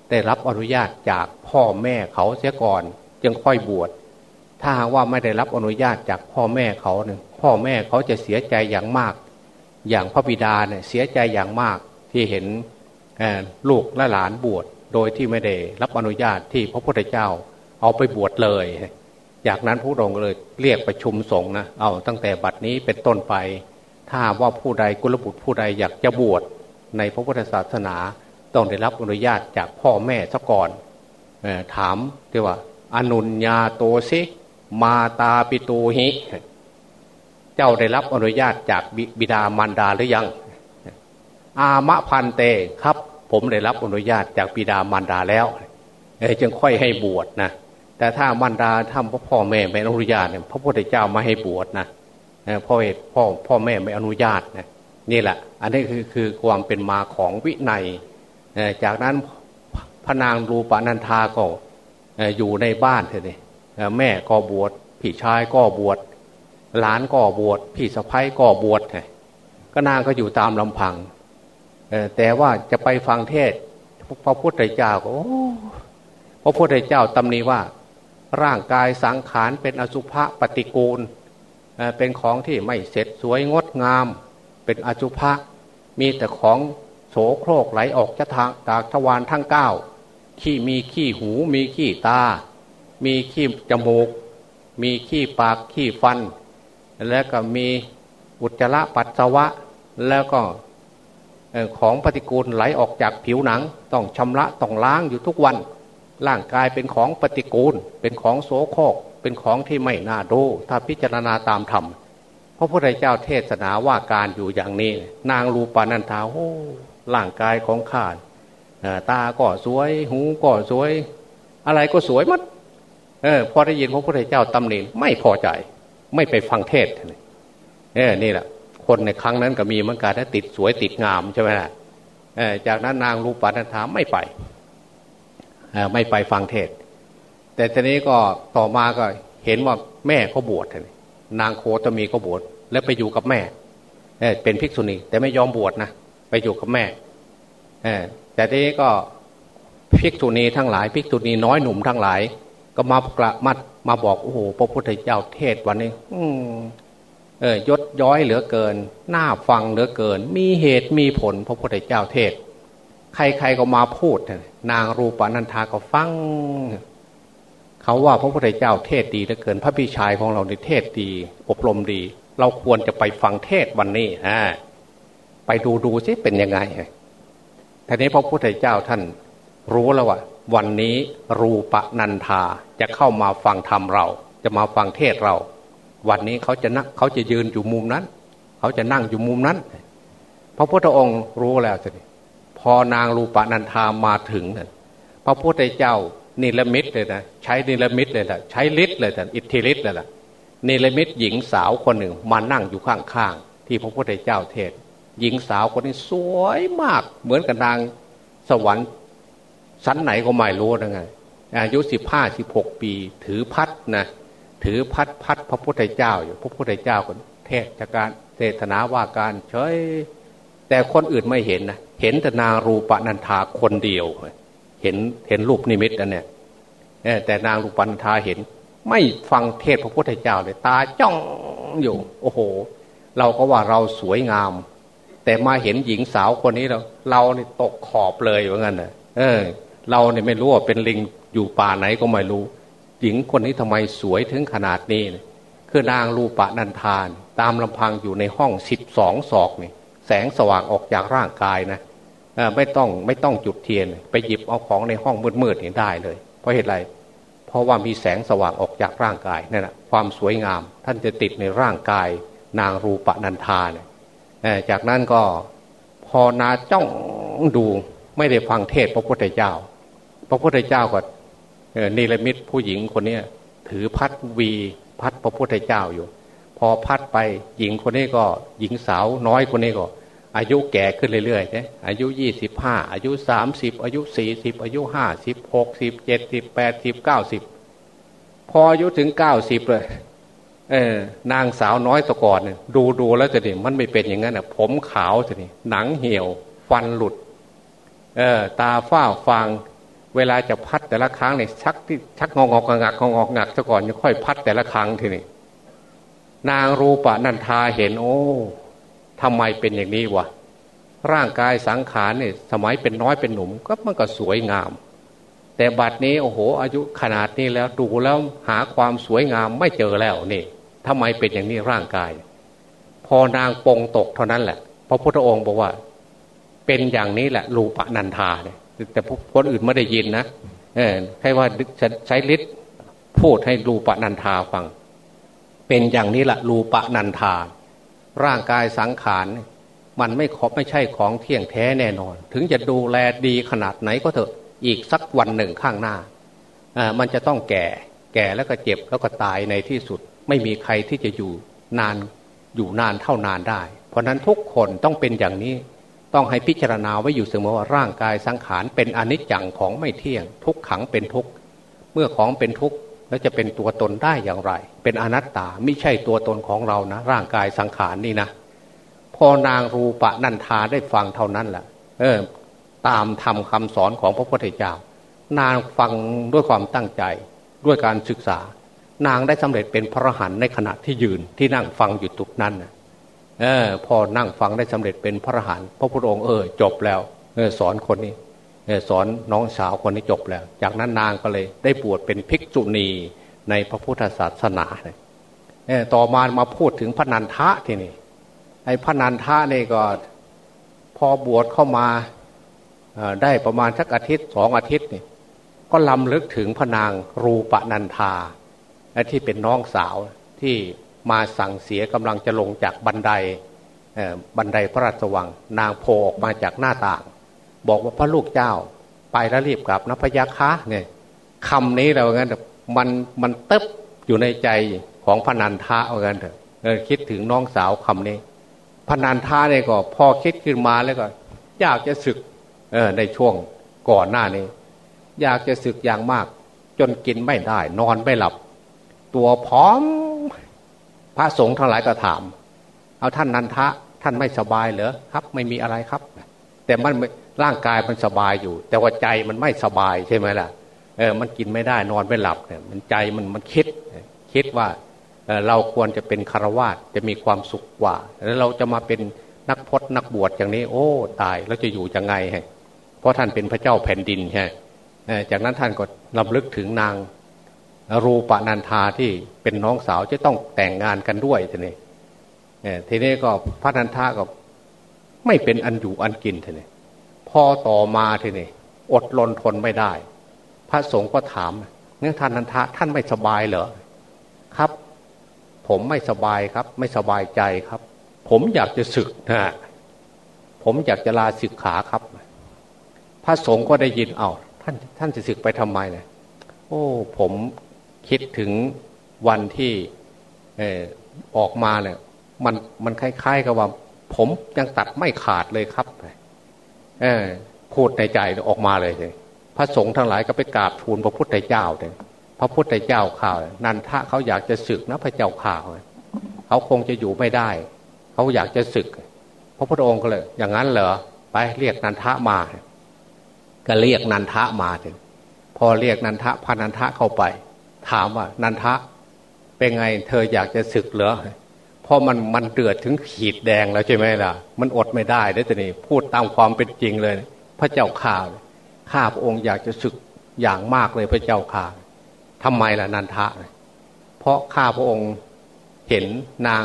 ได้รับอนุญาตจากพ่อแม่เขาเสียก่อน จึงค่อยบวชถ้าว่าไม่ได้รับอนุญาตจากพ่อแม่เขาเนี่ยพ่อแม่เขาจะเสียใจอย่างมาก อย่างพระบิดาเนี่ยเสียใจอย่างมากที่เห็นลูกและหลานบวชโดยที่ไม่ได้รับอนุญาตที่พระพุทธเจ้าเอาไปบวชเลย จากนั้นผู้องเลยเรียกประชุมสงฆ์นะเอาตั้งแต่บัดนี้เป็นต้นไป ถ้าว่าผู้ใดกุลบุตรผู้ใดอยากจะบวชในพระพุทธศาสนา ต้องได้รับอนุญาตจากพ่อแม่ซะก่อนถามที่ว่า อนุญญาโตสิมาตาปิตูหิ เจ้าได้รับอนุญาตจากบิดามารดาหรือยัง อามะพันเตครับ ผมได้รับอนุญาตจากบิดามารดาแล้วจึงค่อยให้บวชนะแต่ถ้ามารดาทำพ่อแม่ไม่อนุญาตเนี่ยพระพุทธเจ้าไม่ให้บวชนะพ่อเหตุพ่อพ่อแม่ไม่อนุญาตนะนี่แหละ อันนี้คือคือความเป็นมาของวินัยจากนั้นพระนางรูปนันทาก็ อยู่ในบ้านเท่นี่แม่ก็บวชพี่ชายก็บวชหลานก็บวชพี่สะพ้ายก็บวชก็นางก็อยู่ตามลำพังแต่ว่าจะไปฟังเทศพระพุทธเจ้าก็พระพุทธเจ้าตำหนิว่า ร่างกายสังขารเป็นอสุภะปฏิกูลเป็นของที่ไม่เสร็จสวยงดงาม เป็นอจุภะมีแต่ของโสโครกไหลออกจะทางจากทวารทั้งเก้า ขี้มีขี้หู มีขี้ตา มีขี้จมูก มีขี้ปากขี้ฟัน แล้วก็มีอุจจาระปัสสาวะ แล้วก็ของปฏิกูลไหลออกจากผิวหนัง ต้องชำระต้องล้างอยู่ทุกวัน ร่างกายเป็นของปฏิกูล เป็นของโสโครกเป็นของที่ไม่น่าดู ถ้าพิจารณาตามธรรมพระพุทธเจ้าเทศนาว่าการอยู่อย่างนี้ นางรูปานันทาโอ้ร่างกายของข้า ตาก็สวย หูก็สวย อะไรก็สวยมัดเออพอได้ยินพระพุทธเจ้าตำหนิไม่พอใจ ไม่ไปฟังเทศเออนี่แหละคนในครั้งนั้นก็มีเหมือนกันนะติดสวยติดงามใช่ไหมล่ะจากนั้นนางรูปานันทาไม่ไปไม่ไปฟังเทศ แต่ทีนี้ก็ต่อมาก็เห็นว่าแม่เขาบวชนางโคตมีก็บวชแล้วไปอยู่กับแม่เป็นภิกษุณีแต่ไม่ยอมบวชนะไปอยู่กับแม่ แต่ทีนี้ก็ภิกษุณีทั้งหลายภิกษุณีน้อยหนุ่มทั้งหลาย ก็มากระมัดมาบอกโอ้โหพระพุทธเจ้าเทศวันนี้ อืเออยศย้อยเหลือเกินน่าฟังเหลือเกิน มีเหตุมีผล พระพุทธเจ้าเทศ ใครๆก็มาพูดนางรูปนันทาก็ฟังเขาว่าพระพุทธเจ้าเทศดีเหลือเกิน พระพิชัยของเราในเทศดี อบรมดี เราควรจะไปฟังเทศวันนี้ฮะไปดูดูซิเป็นยังไง ทีนี้พระพุทธเจ้าท่านรู้แล้วว่า วันนี้รูปนันทาจะเข้ามาฟังธรรมเรา จะมาฟังเทศเรา วันนี้เขาจะนั่งเขาจะยืนอยู่มุมนั้น เขาจะนั่งอยู่มุมนั้น พระพุทธองค์รู้แล้วสิพอนางรูปนันทามาถึงนั่นพระพุทธเจ้านิรมิตเลยนะใช้นิรมิตเลยนะใช้ฤทธิ์เลยนะอิทธิฤทธิ์เลยนะนิรมิตหญิงสาวคนหนึ่งมานั่งอยู่ข้างๆที่พระพุทธเจ้าเทศ หญิงสาวคนนี้สวยมาก เหมือนกับนางสวรรค์ชั้นไหนก็ไม่รู้นะไงอายุสิบห้าสิบหกปี ถือพัดนะถือพัดพัดพระพุทธเจ้าอยู่พระพุทธเจ้าคนเทศจากการเทศนาว่าการเฉยแต่คนอื่นไม่เห็นนะเห็นแต่นางรูปนันทาคนเดียว เห็นเห็นรูปนิมิตอันเนี้ยแต่นางรูปนันทาเห็น ไม่ฟังเทศพระพุทธเจ้าเลยตาจ้องอยู่ โอ้โห เราก็ว่าเราสวยงาม แต่มาเห็นหญิงสาวคนนี้เราเราเนี่ตกขอบเลยว่างั้นนะเออ เราเนี่ยไม่รู้ว่าเป็นลิงอยู่ป่าไหนก็ไม่รู้ หญิงคนนี้ทำไมสวยถึงขนาดนี้นะคือนางรูปะนันทาน ตามลำพังอยู่ในห้องสิบสองศอกนี่แสงสว่างออกจากร่างกายนะไม่ต้องไม่ต้องจุดเทียน ไปหยิบเอาของในห้องมืดๆเห็นได้เลย เพราะเหตุไรเพราะว่ามีแสงสว่างออกจากร่างกายนั่นแหะความสวยงาม ท่านจะติดในร่างกาย นางรูปะนันทาเนี่ย จากนั้นก็พอนาจ้องดูไม่ได้ฟังเทศพระพุทธเจ้า พระพุทธเจ้าก็นิรมิตผู้หญิงคนนี้ถือพัดวีพัดพระพุทธเจ้าอยู่ พอพัดไปหญิงคนนี้ก็หญิงสาวน้อยคนนี้ก็ อายุแก่ขึ้นเรื่อยๆใช่อายุยี่สิบห้าอายุสามสิบอายุสี่สิบอายุห้าสิบหกสิบเจ็ดสิบแปดสิบเก้าสิบพออายุถึงเก้าสิบเลย เออนางสาวน้อยตะกอนเนี่ยดูดูแล้วจะนี่มันไม่เป็นอย่างนั้นอะ ผมขาวจะนี่หนังเหี่ยว ฟันหลุด เออ ตาฝ้าฟาง เวลาจะพัดแต่ละครั้งเนี่ยชักที่ชักงอกงอกงักงอกงักตะก่อนจะค่อยพัดแต่ละครั้งทีนี่นางรูปะนันทาเห็น โอ้ทำไมเป็นอย่างนี้วะร่างกายสังขารเนี่ยสมัยเป็นน้อยเป็นหนุ่ม ก็มันก็สวยงาม แต่บัดนี้โอ้โห อายุขนาดนี้แล้วดูแล้วหาความสวยงามไม่เจอแล้วนี่ ทำไมเป็นอย่างนี้ร่างกาย พอนางปงตกเท่านั้นแหละพระพุทธองค์บอกว่า เป็นอย่างนี้แหละรูปนันทาเนี่ยแต่คนอื่นไม่ได้ยินนะเออแค่ว่าใช้ฤทธิ์พูดให้รูปนันทาฟัง เป็นอย่างนี้แหละรูปนันทา ร่างกายสังขารมันไม่ขอบไม่ใช่ของเที่ยงแท้แน่นอน ถึงจะดูแลดีขนาดไหนก็เถอะอีกสักวันหนึ่งข้างหน้า มันจะต้องแก่ แก่แล้วก็เจ็บแล้วก็ตายในที่สุด ไม่มีใครที่จะอยู่นานอยู่นานเท่านานได้ เพราะนั้นทุกคนต้องเป็นอย่างนี้ต้องให้พิจารณาไว้อยู่เสมอว่าร่างกายสังขารเป็นอนิจจังของไม่เที่ยง ทุกขังเป็นทุกเมื่อของเป็นทุกแล้วจะเป็นตัวตนได้อย่างไร เป็นอนัตตาไม่ใช่ตัวตนของเรานะ ร่างกายสังขารนี่นะพอนางรูปะนันทาได้ฟังเท่านั้นแหละเออ ตามทำคำสอนของพระพุทธเจ้านางฟังด้วยความตั้งใจด้วยการศึกษา นางได้สำเร็จเป็นพระหันในขณะที่ยืนที่นั่งฟังอยู่ตุกนั้นเออพอนั่งฟังได้สำเร็จเป็นพระหันพระพุทธองค์เออจบแล้วเออสอนคนนี้เออสอนน้องสาวคนนี้จบแล้ว จากนั้นนางก็เลยได้บวชเป็นภิกษุณีในพระพุทธศาสนาเต่อมามาพูดถึงพระนันทะทีนี่ไอ้พระนันทะนี่ก็พอบวชเข้ามาได้ประมาณสักอาทิตย์สองอาทิตย์นี่ก็ลำลึกถึงพระนางรูปนันทา ที่เป็นน้องสาวที่มาสั่งเสียกำลังจะลงจากบันไดบันไดพระราชวัง นางโผล่ออกมาจากหน้าต่าง บอกว่าพระลูกเจ้าไปแล้วรีบกลับนะพยาคะเนี่ยคำนี้เราเงั้นมันมันเติบอยู่ในใจของพนันทะเอากันเถอะคิดถึงน้องสาวคำนี้พนันทาเนี่ยก็พอคิดขึ้นมาแล้วก็อยากจะศึกในช่วงก่อนหน้านี้ อยากจะศึกอย่างมาก จนกินไม่ได้ นอนไม่หลับ ตัวพร้อม พระสงฆ์ทั้งหลายก็ถาม เอาท่านนันทะ ท่านไม่สบายเหรอครับ ไม่มีอะไรครับ แต่มันร่างกายมันสบายอยู่ แต่ว่าใจมันไม่สบายใช่ไหมล่ะเออมันกินไม่ได้นอนไม่หลับเนี่ยมันใจมันมันคิด คิดว่าเเราควรจะเป็นคารวาสจะมีความสุขกว่า แล้วเราจะมาเป็นนักพจนักบวชอย่างนี้ โอ้ตายแล้วจะอยู่ยังไงฮะเพราะท่านเป็นพระเจ้าแผ่นดินใช่จากนั้นท่านก็ลำลึกถึงนาง รูปนันทาที่เป็นน้องสาวจะต้องแต่งงานกันด้วยทีนี้ทีนี้ก็พระนันทาก็ไม่เป็นอันอยู่อันกินทีนี้พอต่อมาทีนี้อดลนทนไม่ได้ พระสงฆ์ก็ถามเนี่ยท่านนันทะท่านไม่สบายเหรอครับ ผมไม่สบายครับ ไม่สบายใจครับ ผมอยากจะศึกนะผมอยากจะลาศึกขาครับ พระสงฆ์ก็ได้ยินเอา้าท่านท่านจะศึกไปทำไมเนี่ยโอ้ ผม คิดถึงวันที่ออกมาเนี่ยมันมันคล้ายๆกับว่า ผมยังตัดไม่ขาดเลยครับเออพูดในใจออกมาเลยเลยพระสงฆ์ทั้งหลายก็ไปกราบทูลพระพุทธเจ้าเลยพระพุทธเจ้าข่าวนันทะเขาอยากจะศึกนะพระเจ้าข่าวเขาคงจะอยู่ไม่ได้ เขาอยากจะศึก พระพุทธองค์ก็เลย อย่างนั้นเหรอไปเรียกนันทะมา ก็เรียกนันทะมาถึงพอเรียกนันทะพานันทะเข้าไป ถามว่านันทะเป็นไงเธออยากจะศึกเหรอเพอมันมันเดือดถึงขีดแดงแล้วใช่ไหมล่ะ มันอดไม่ได้ได้แต่นี่พูดตามความเป็นจริงเลย พระเจ้าข่าข้าพระองค์อยากจะศึกอย่างมากเลยพระเจ้าข่าทำไมล่ะนันทะ เพราะข้าพระองค์เห็นนาง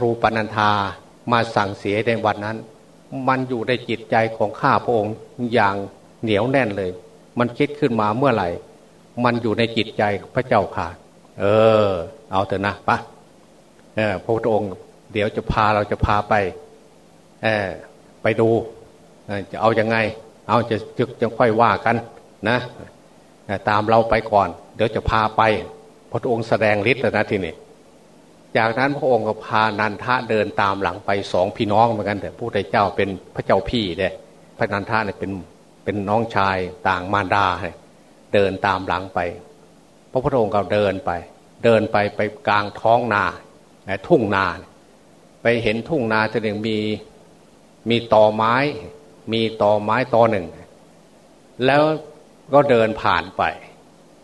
รูปนันทามาสั่งเสียในวันนั้น มันอยู่ในจิตใจของข้าพระองค์อย่างเหนียวแน่นเลย มันคิดขึ้นมาเมื่อไหร่ มันอยู่ในจิตใจพระเจ้าค่ะ เออ เอาเถอะนะปะพระพุทธองค์ เดี๋ยวจะพาเราจะพาไปไปดูจะเอาอยัางไง เอาจะจึกจะค่อยว่ากัน นะตามเราไปก่อน เดี๋ยวจะพาไป พระองค์แสดงฤทธิ์นะทีนี้จากนั้นพระองค์ก็พานันทะเดินตามหลังไปสองพี่น้องเหมือนกันแต่พระพุทธเจ้าเป็นพระเจ้าพี่เนี่ยพระนันทะเนี่ยเป็นเป็นน้องชายต่างมารดาเเดินตามหลังไป พระพุทธองค์ก็เดินไป เดินไปไปกลางท้องนาทุ่งนา ไปเห็นทุ่งนาจะหนึ่งมีมีตอไม้ มีตอไม้ตอหนึ่ง แล้วก็เดินผ่านไป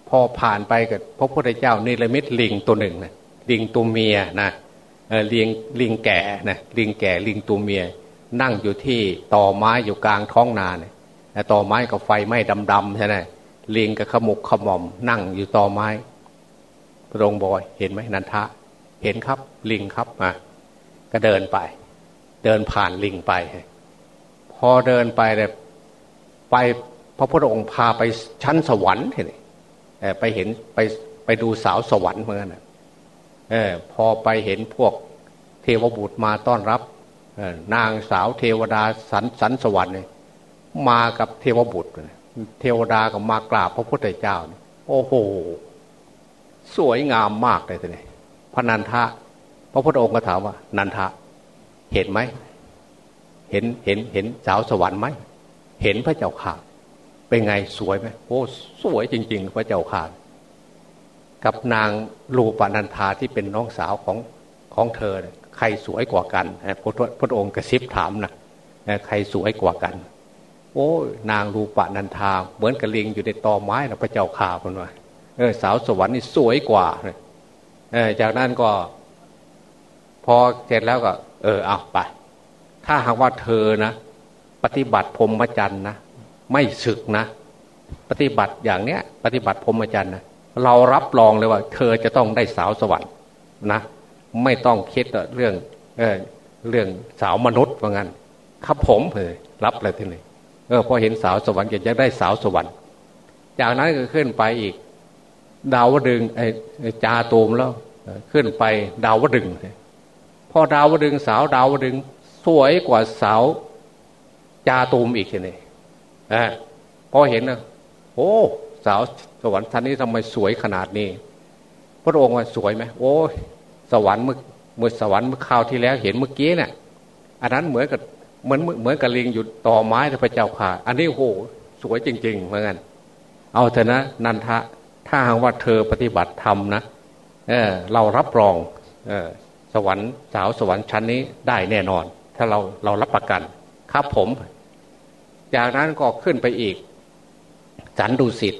พอผ่านไปกับพระพุทธเจ้านิรมิตลิงตัวหนึ่งนะลิงตัวเมียนะเลิงลิงแก่นะลิงแก่ลิงตัวเมีย นั่งอยู่ที่ตอไม้อยู่กลางท้องนาเนี่ยตอไม้กับไฟไหม้ดำๆใช่ไหม ลิงกับขมุกขมอม นั่งอยู่ตอไม้พระองค์บอกเห็นไหมนันทะ เห็นครับ ลิงครับมาก็เดินไป เดินผ่านลิงไป พอเดินไปเนี่ยไปพระพุทธองค์พาไปชั้นสวรรค์เห็นไปเห็นไปไปดูสาวสวรรค์เหมือนกันเออพอไปเห็นพวกเทวบุตรมาต้อนรับนางสาวเทวดาสันสันสวรรค์เนี่ยมากับเทวบุตร เทวดาก็มากราบพระพุทธเจ้า โอ้โห สวยงามมากเลยทีนี้พระนันทะ พระพุทธองค์ก็ถามว่า นันทะ เห็นไหม เห็นเห็นเห็นสาวสวรรค์ไหม เห็นพระเจ้าข่าเป็นไงสวยไหมโอ้สวยจริง ๆ พระเจ้าข่ากับนางลูปนันทาที่เป็นน้องสาวของของเธอ ใครสวยกว่ากันพระพระองค์กระซิบถามนะใครสวยกว่ากัน โอ้นางรูปะนันทา เหมือนกับลิงอยู่ในตอไม้นะพระเจ้าข่าคนว่าเออสาวสวรรค์นี่สวยกว่าจากนั้นก็ พอเสร็จแล้วก็ เออเอาไป ถ้าหากว่าเธอนะ ปฏิบัติพรหมจรรย์นะไม่ศึกนะ ปฏิบัติอย่างเนี้ย ปฏิบัติพรหมจรรย์นะเรารับรองเลยว่า เธอจะต้องได้สาวสวรรค์นะไม่ต้องคิดเรื่องเออเรื่องสาวมนุษย์ว่างั้นครับผมเลยรับเลยทีนี้ เออพอเห็นสาวสวรรค์จะได้สาวสวรรค์ จากนั้นก็ขึ้นไปอีก ดาวดึงไอ้จาตูมแล้ว ขึ้นไปดาวดึงพอดาวดึงสาวดาวดึง สวยกว่าสาวจาตูมอีกเลยอ่าพอเห็นนะโอ้สาวสวรรค์ท่านนี้ทำไมสวยขนาดนี้ พระองค์ว่าสวยไหมโอ้สวรรค์เมื่อเมื่อสวรรค์เมื่อคราวที่แล้วเห็นเมื่อกี้เนี่ยอันนั้นเหมือนกับ เหมือนเหมือนกับลิงอยู่ต่อไม้พระเจ้าค่ะ อันนี้โหสวยจริง ๆ เหมือนกันเอาเถอะนะนันทะถ้าหากว่าเธอปฏิบัติธรรมนะเออเรารับรองเออสวรรค์สาวสวรรค์ชั้นนี้ได้แน่นอน ถ้าเราเรารับประกัน ครับผม จากนั้นก็ขึ้นไปอีก สันดุสิต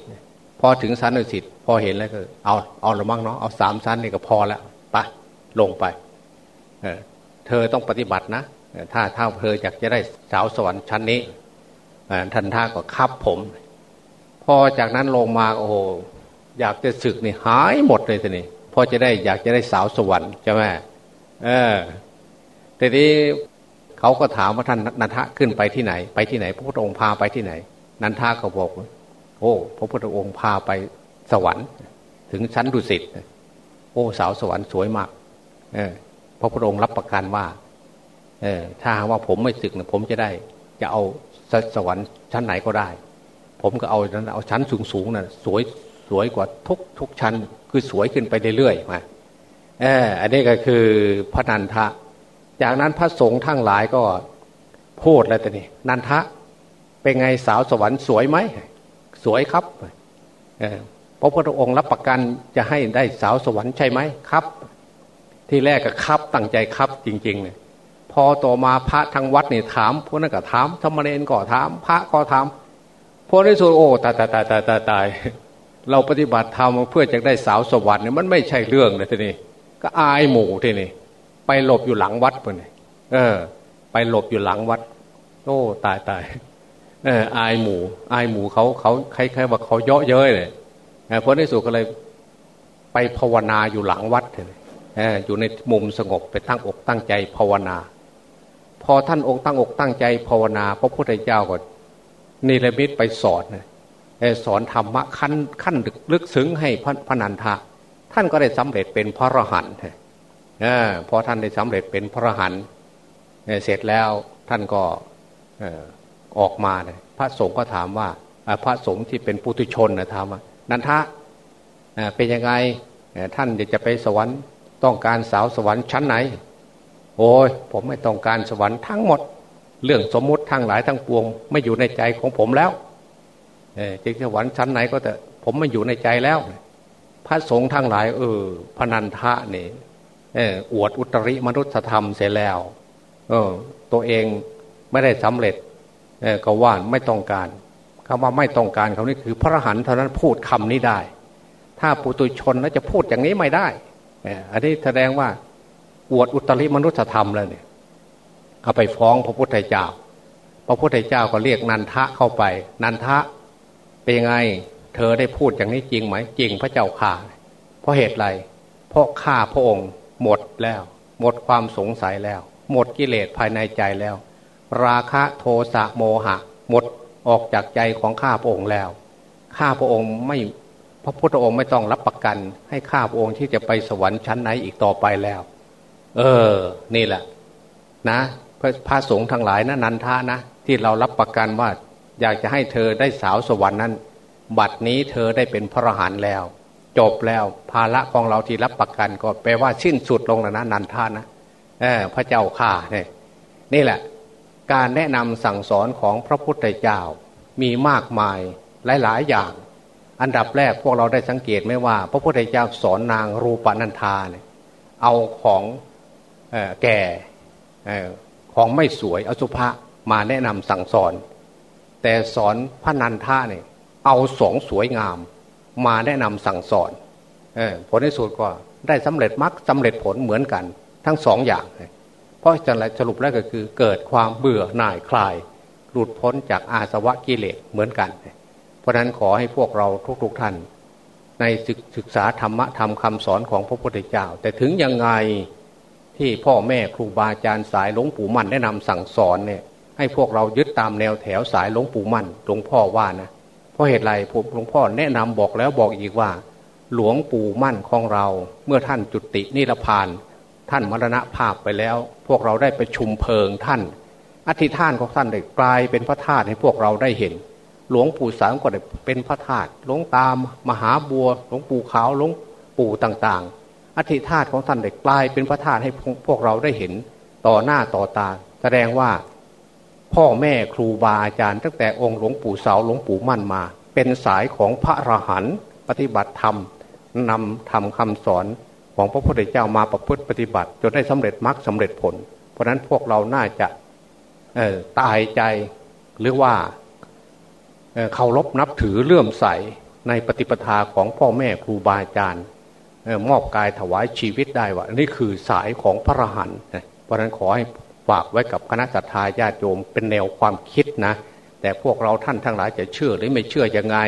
พอถึงชั้นดุสิตพอเห็นแล้วก็ เอาเอาละมั่งเนาะเอาสามชั้นนี่ก็พอแล้วไปลงไป เออ เธอต้องปฏิบัตินะ ถ้าถ้าเธออยากจะได้สาวสวรรค์ชั้นนี้ท่านท่าก็คับผม พอจากนั้นลงมาโอ้โหอยากจะศึกนี่หายหมดเลยทีนี้พอจะได้อยากจะได้สาวสวรรค์ใช่ไหมเออแต่นี้เขาก็ถามว่าท่านนันทะขึ้นไปที่ไหน ไปที่ไหน พระพุทธองค์พาไปที่ไหน นันทะก็บอกโอ้พระพุทธองค์พาไปสวรรค์ ถึงชั้นดุสิตโอ้สาวสวรรค์สวยมาก เออพระพุทธองค์รับประกันว่า เออถ้าว่าผมไม่ศึกนะผมจะได้ จะเอาสวรรค์ชั้นไหนก็ได้ ผมก็เอานั้นเอาชั้นสูงสูงนะ่ะสวยสวยกว่าทุกทุกชั้น คือสวยขึ้นไปเรื่อยๆมาเอออันนี้ก็คือพระนันทะ จากนั้นพระสงฆ์ทั้งหลายก็พูดแล้วแต่นี่นันทะเป็นไงสาวสวรรค์สวยไหมสวยครับเออพระพุทธองค์รับประกันจะให้ได้สาวสวรรค์ใช่ไหมครับ ที่แรกก็ครับตั้งใจครับจริงๆเนี่ย พอต่อมาพระทางวัดเนี่ยถามพวกนั้นก็ถามธรรมเนรก็ถาม พระก็ถามพอในสุดโอ้ตายตายตายตายตายตายเราปฏิบัติธรรมเพื่อจะได้สาวสวรรค์เนี่ยมันไม่ใช่เรื่องเลยทีนี้ก็อายหมู่ทีนี้ไปหลบอยู่หลังวัดเพื่อนเออ ไปหลบอยู่หลังวัด โอ้ตายตายเอออายหมู่อายหมู่เขาเขาใครๆว่าเขาเยาะเย้ยเลยเพราะในสุดก็เลยไปภาวนาอยู่หลังวัดเลยอยู่ในมุมสงบไปตั้งอกตั้งใจภาวนา พอท่านองค์ตั้งอกตั้งใจภาวนา พระพุทธเจ้าก็นิรมิตไปสอนสอนธรรมะขั้นขั้นลึกซึ้งให้พระพนันทะ ท่านก็ได้สำเร็จเป็นพระอรหันต์พอท่านได้สำเร็จเป็นพระอรหันต์เสร็จแล้วท่านก็ออกมาเลยพระสงฆ์ก็ถามว่าพระสงฆ์ที่เป็นปุถุชนนะถามว่านันทะเป็นยังไงท่านจะไปสวรรค์ต้องการสาวสวรรค์ชั้นไหน โอ้ยผมไม่ต้องการสวรรค์ทั้งหมด เรื่องสมมุติทั้งหลายทั้งปวง ไม่อยู่ในใจของผมแล้วจริงสวรรค์ชั้นไหนก็แต่ผมไม่อยู่ในใจแล้ว พระสงฆ์ทั้งหลาย เออพนันทะนี่เอออวดอุตริมนุษยธรรมเสร็จแล้ว เออ ตัวเองไม่ได้สำเร็จเอก็ว่านไม่ต้องการคำว่าไม่ต้องการคำนี้คือ พระหันเท่านั้นพูดคำนี้ได้ ถ้าปุตุชนแล้วจะพูดอย่างนี้ไม่ได้อันนี้แสดงว่า อวดอุตริมนุษยธรรมแล้วเนี่ยเอาไปฟ้องพระพุทธเจ้า พระพุทธเจ้าก็เรียกนันทะเข้าไป นันทะเป็นไง เธอได้พูดอย่างนี้จริงไหมจริงพระเจ้าข่าเพราะเหตุไร เพราะข้าพระองค์หมดแล้ว หมดความสงสัยแล้ว หมดกิเลสภายในใจแล้ว ราคะโทสะโมหะ หมดออกจากใจของข้าพระองค์แล้ว ข้าพระองค์ไม่พระพุทธองค์ไม่ต้องรับประกัน ให้ข้าพระองค์ที่จะไปสวรรค์ชั้นไหนอีกต่อไปแล้ว เออ นี่แหละนะพระสงฆ์ทั้งหลายนะนันทานะที่เรารับประกันว่า อยากจะให้เธอได้สาวสวรรค์นั้น บัดนี้เธอได้เป็นพระรหันแล้ว จบแล้วภาระของเราที่รับประกันก็แปลว่าสิ้นสุดลงแล้วนะนันทานะเออพระเจ้าข่าเนี่ยนี่แหละ การแนะนำสั่งสอนของพระพุทธเจ้ามีมากมายหลาย ๆ อย่าง อันดับแรกพวกเราได้สังเกตไหมว่า พระพุทธเจ้าสอนนางรูปนันทาเนี่ยเอาของ แก่ของไม่สวยอสุภะมาแนะนำสั่งสอน แต่สอนพระนันท่าเนี่ยเอาสองสวยงาม มาแนะนำสั่งสอนผลในสุดก็ได้สำเร็จมรรคสาเร็จผลเหมือนกันทั้งสองอย่าง เพราะจะนั้นสรุปแล้วก็คือเกิดความเบื่อหน่ายคลาย หลุดพ้นจากอาสวะกิเลสเหมือนกัน เพราะนั้นขอให้พวกเราทุกๆทท่าน ในศึกษาธรรมะธรรมคำสอนของพระพุทธเจ้า แต่ถึงยังไง ที่พ่อแม่ครูบาอาจารย์สายหลวงปู่มั่นแนะนำสั่งสอนเนี่ยให้พวกเรายึดตามแนวแถวสายหลวงปู่มั่นหลวงพ่อว่านะเพราะเหตุไรผมหลวงพ่อแนะนำบอกแล้วบอกอีกว่า หลวงปู่มั่นของเราเมื่อท่านจุตินิรพาน ท่านมรณภาพไปแล้ว พวกเราได้ไปชุมเพลิงท่าน อธิท่านของท่านได้กลายเป็นพระธาตุให้พวกเราได้เห็น หลวงปู่สามก็ได้เป็นพระธาตุหลวงตามมหาบัวหลวงปู่ขาวหลวงปู่ต่างๆ อธิธาตุของท่านได้กลายเป็นพระธาตุให้พวกเราได้เห็นต่อหน้าต่อตา แสดงว่าพ่อแม่ครูบาอาจารย์ ตั้งแต่องค์หลวงปู่เสาหลวงปู่มั่นมา เป็นสายของพระอรหันต์ปฏิบัติธรรมนำทำคำสอนของพระพุทธเจ้ามาประพฤติปฏิบัติ จนได้สำเร็จมรรคสาเร็จผล เพราะนั้นพวกเราน่าจะตายใจหรือว่าเคารพนับถือเลื่อมใสในปฏิปทาของพ่อแม่ครูบาอาจารย์ มอบกายถวายชีวิตได้ว่านี่คือสายของพระรหันต์เพราะนั้นขอให้ฝากไว้กับคณะสัตยาญาติโยมเป็นแนวความคิดนะ แต่พวกเราท่านทั้งหลายจะเชื่อหรือไม่เชื่อยังไง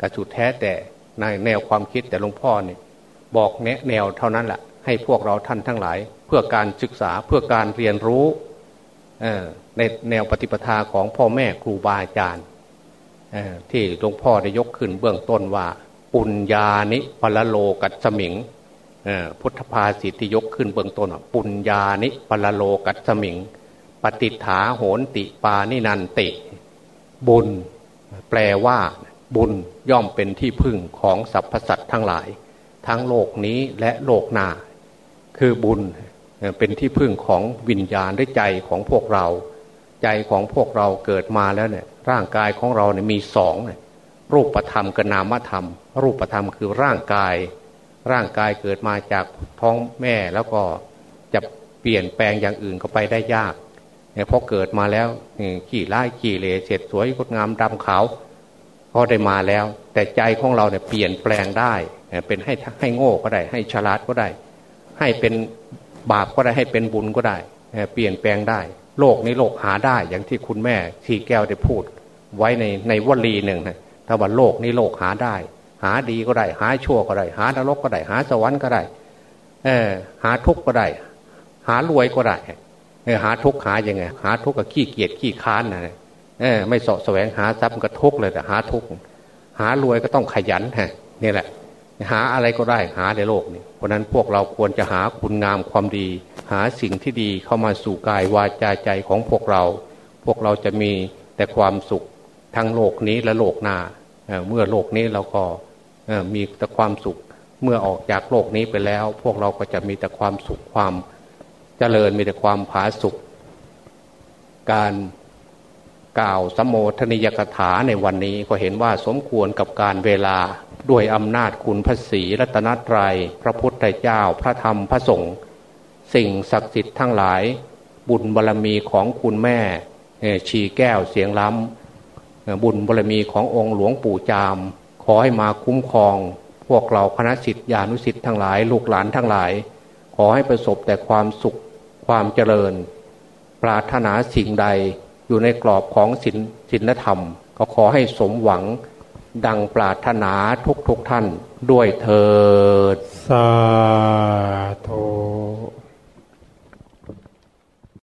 ก็สุดแท้แต่ในแนวความคิดแต่หลวงพ่อเนี่ยบอกแนะแนวเท่านั้นแหละให้พวกเราท่านทั้งหลาย เพื่อการศึกษาเพื่อการเรียนรู้ในแนวปฏิปทาของพ่อแม่ครูบาอาจารย์ที่หลวงพ่อได้ยกขึ้นเบื้องต้นว่า ปุญญานิปลโลกัสมิงพุทธภาษิที่ยกขึ้นเบื้องต้นปุญญานิปลโลกัสมิง ปฏิฐาโหนติปานินันติ บุญ แปลว่าบุญย่อมเป็นที่พึ่งของสรรพสัตว์ทั้งหลาย ทั้งโลกนี้และโลกหน้า คือบุญเป็นที่พึ่งของวิญญาณด้วยใจของพวกเรา ใจของพวกเราเกิดมาแล้วเนี่ยร่างกายของเราเนี่ยมีสองเนี่ยรูปธรรมกับนามธรรม รูปธรรมคือร่างกาย ร่างกายเกิดมาจากท้องแม่แล้วก็จะเปลี่ยนแปลงอย่างอื่นก็ไปได้ยากเนี่ยพอเกิดมาแล้วขี่ไล่ขี่เลเสร็จสวยงดงามดำขาวก็ได้มาแล้ว แต่ใจของเราเนี่ยเปลี่ยนแปลงได้ เป็นให้ให้โง่ก็ได้ ให้ฉลาดก็ได้ ให้เป็นบาปก็ได้ให้เป็นบุญก็ได้ เปลี่ยนแปลงได้ โลกนี้โลกหาได้อย่างที่คุณแม่ทีแก้วได้พูด ไว้ในในวลีหนึ่งนะถ้าว่าโลกนี้โลกหาได้ หาดีก็ได้ หาชั่วก็ได้ หานรกก็ได้ หาสวรรค์ก็ได้ เออ หาทุกข์ก็ได้ หารวยก็ได้เออหาทุกข์หายังไง หาทุกข์กับขี้เกียจขี้ค้านนะเออไม่สาะแสวงหาทรัพย์ก็ทุกข์เลยแต่หาทุกข์หารวยก็ต้องขยันฮะนี่แหละ หาอะไรก็ได้หาในโลกนี้เพราะนั้นพวกเราควรจะหาคุณงามความดี หาสิ่งที่ดีเข้ามาสู่กายวาจาใจของพวกเรา พวกเราจะมีแต่ความสุขทั้งโลกนี้และโลกหน้าเมื่อโลกนี้เราก็ มีแต่ความสุขเมื่อออกจากโลกนี้ไปแล้ว พวกเราก็จะมีแต่ความสุขความเจริญมีแต่ความผาสุข การกล่าวสมโภชนิยกถาในวันนี้ก็เห็นว่าสมควรกับการเวลาด้วยอำนาจคุณพระศรีรัตนตรยัย พระพุทธเจ้าพระธรรมพระสงฆ์สิ่งศักดิ์สิทธิ์ทั้งหลาย บุญบารรมีของคุณแม่ชีแก้วเสียงล้ำบุญบารรมีขององค์หลวงปู่จาม ขอให้มาคุ้มครอง พวกเราคณะสิทธิานุสิทธิ์ทั้งหลาย ลูกหลานทั้งหลาย ขอให้ประสบแต่ความสุขความเจริญ ปรารถนาสิ่งใดอยู่ในกรอบของศีลศีลธรรม ก็ขอให้สมหวังดังปรารถนาทุกทุกท่านด้วยเถิด สาธุ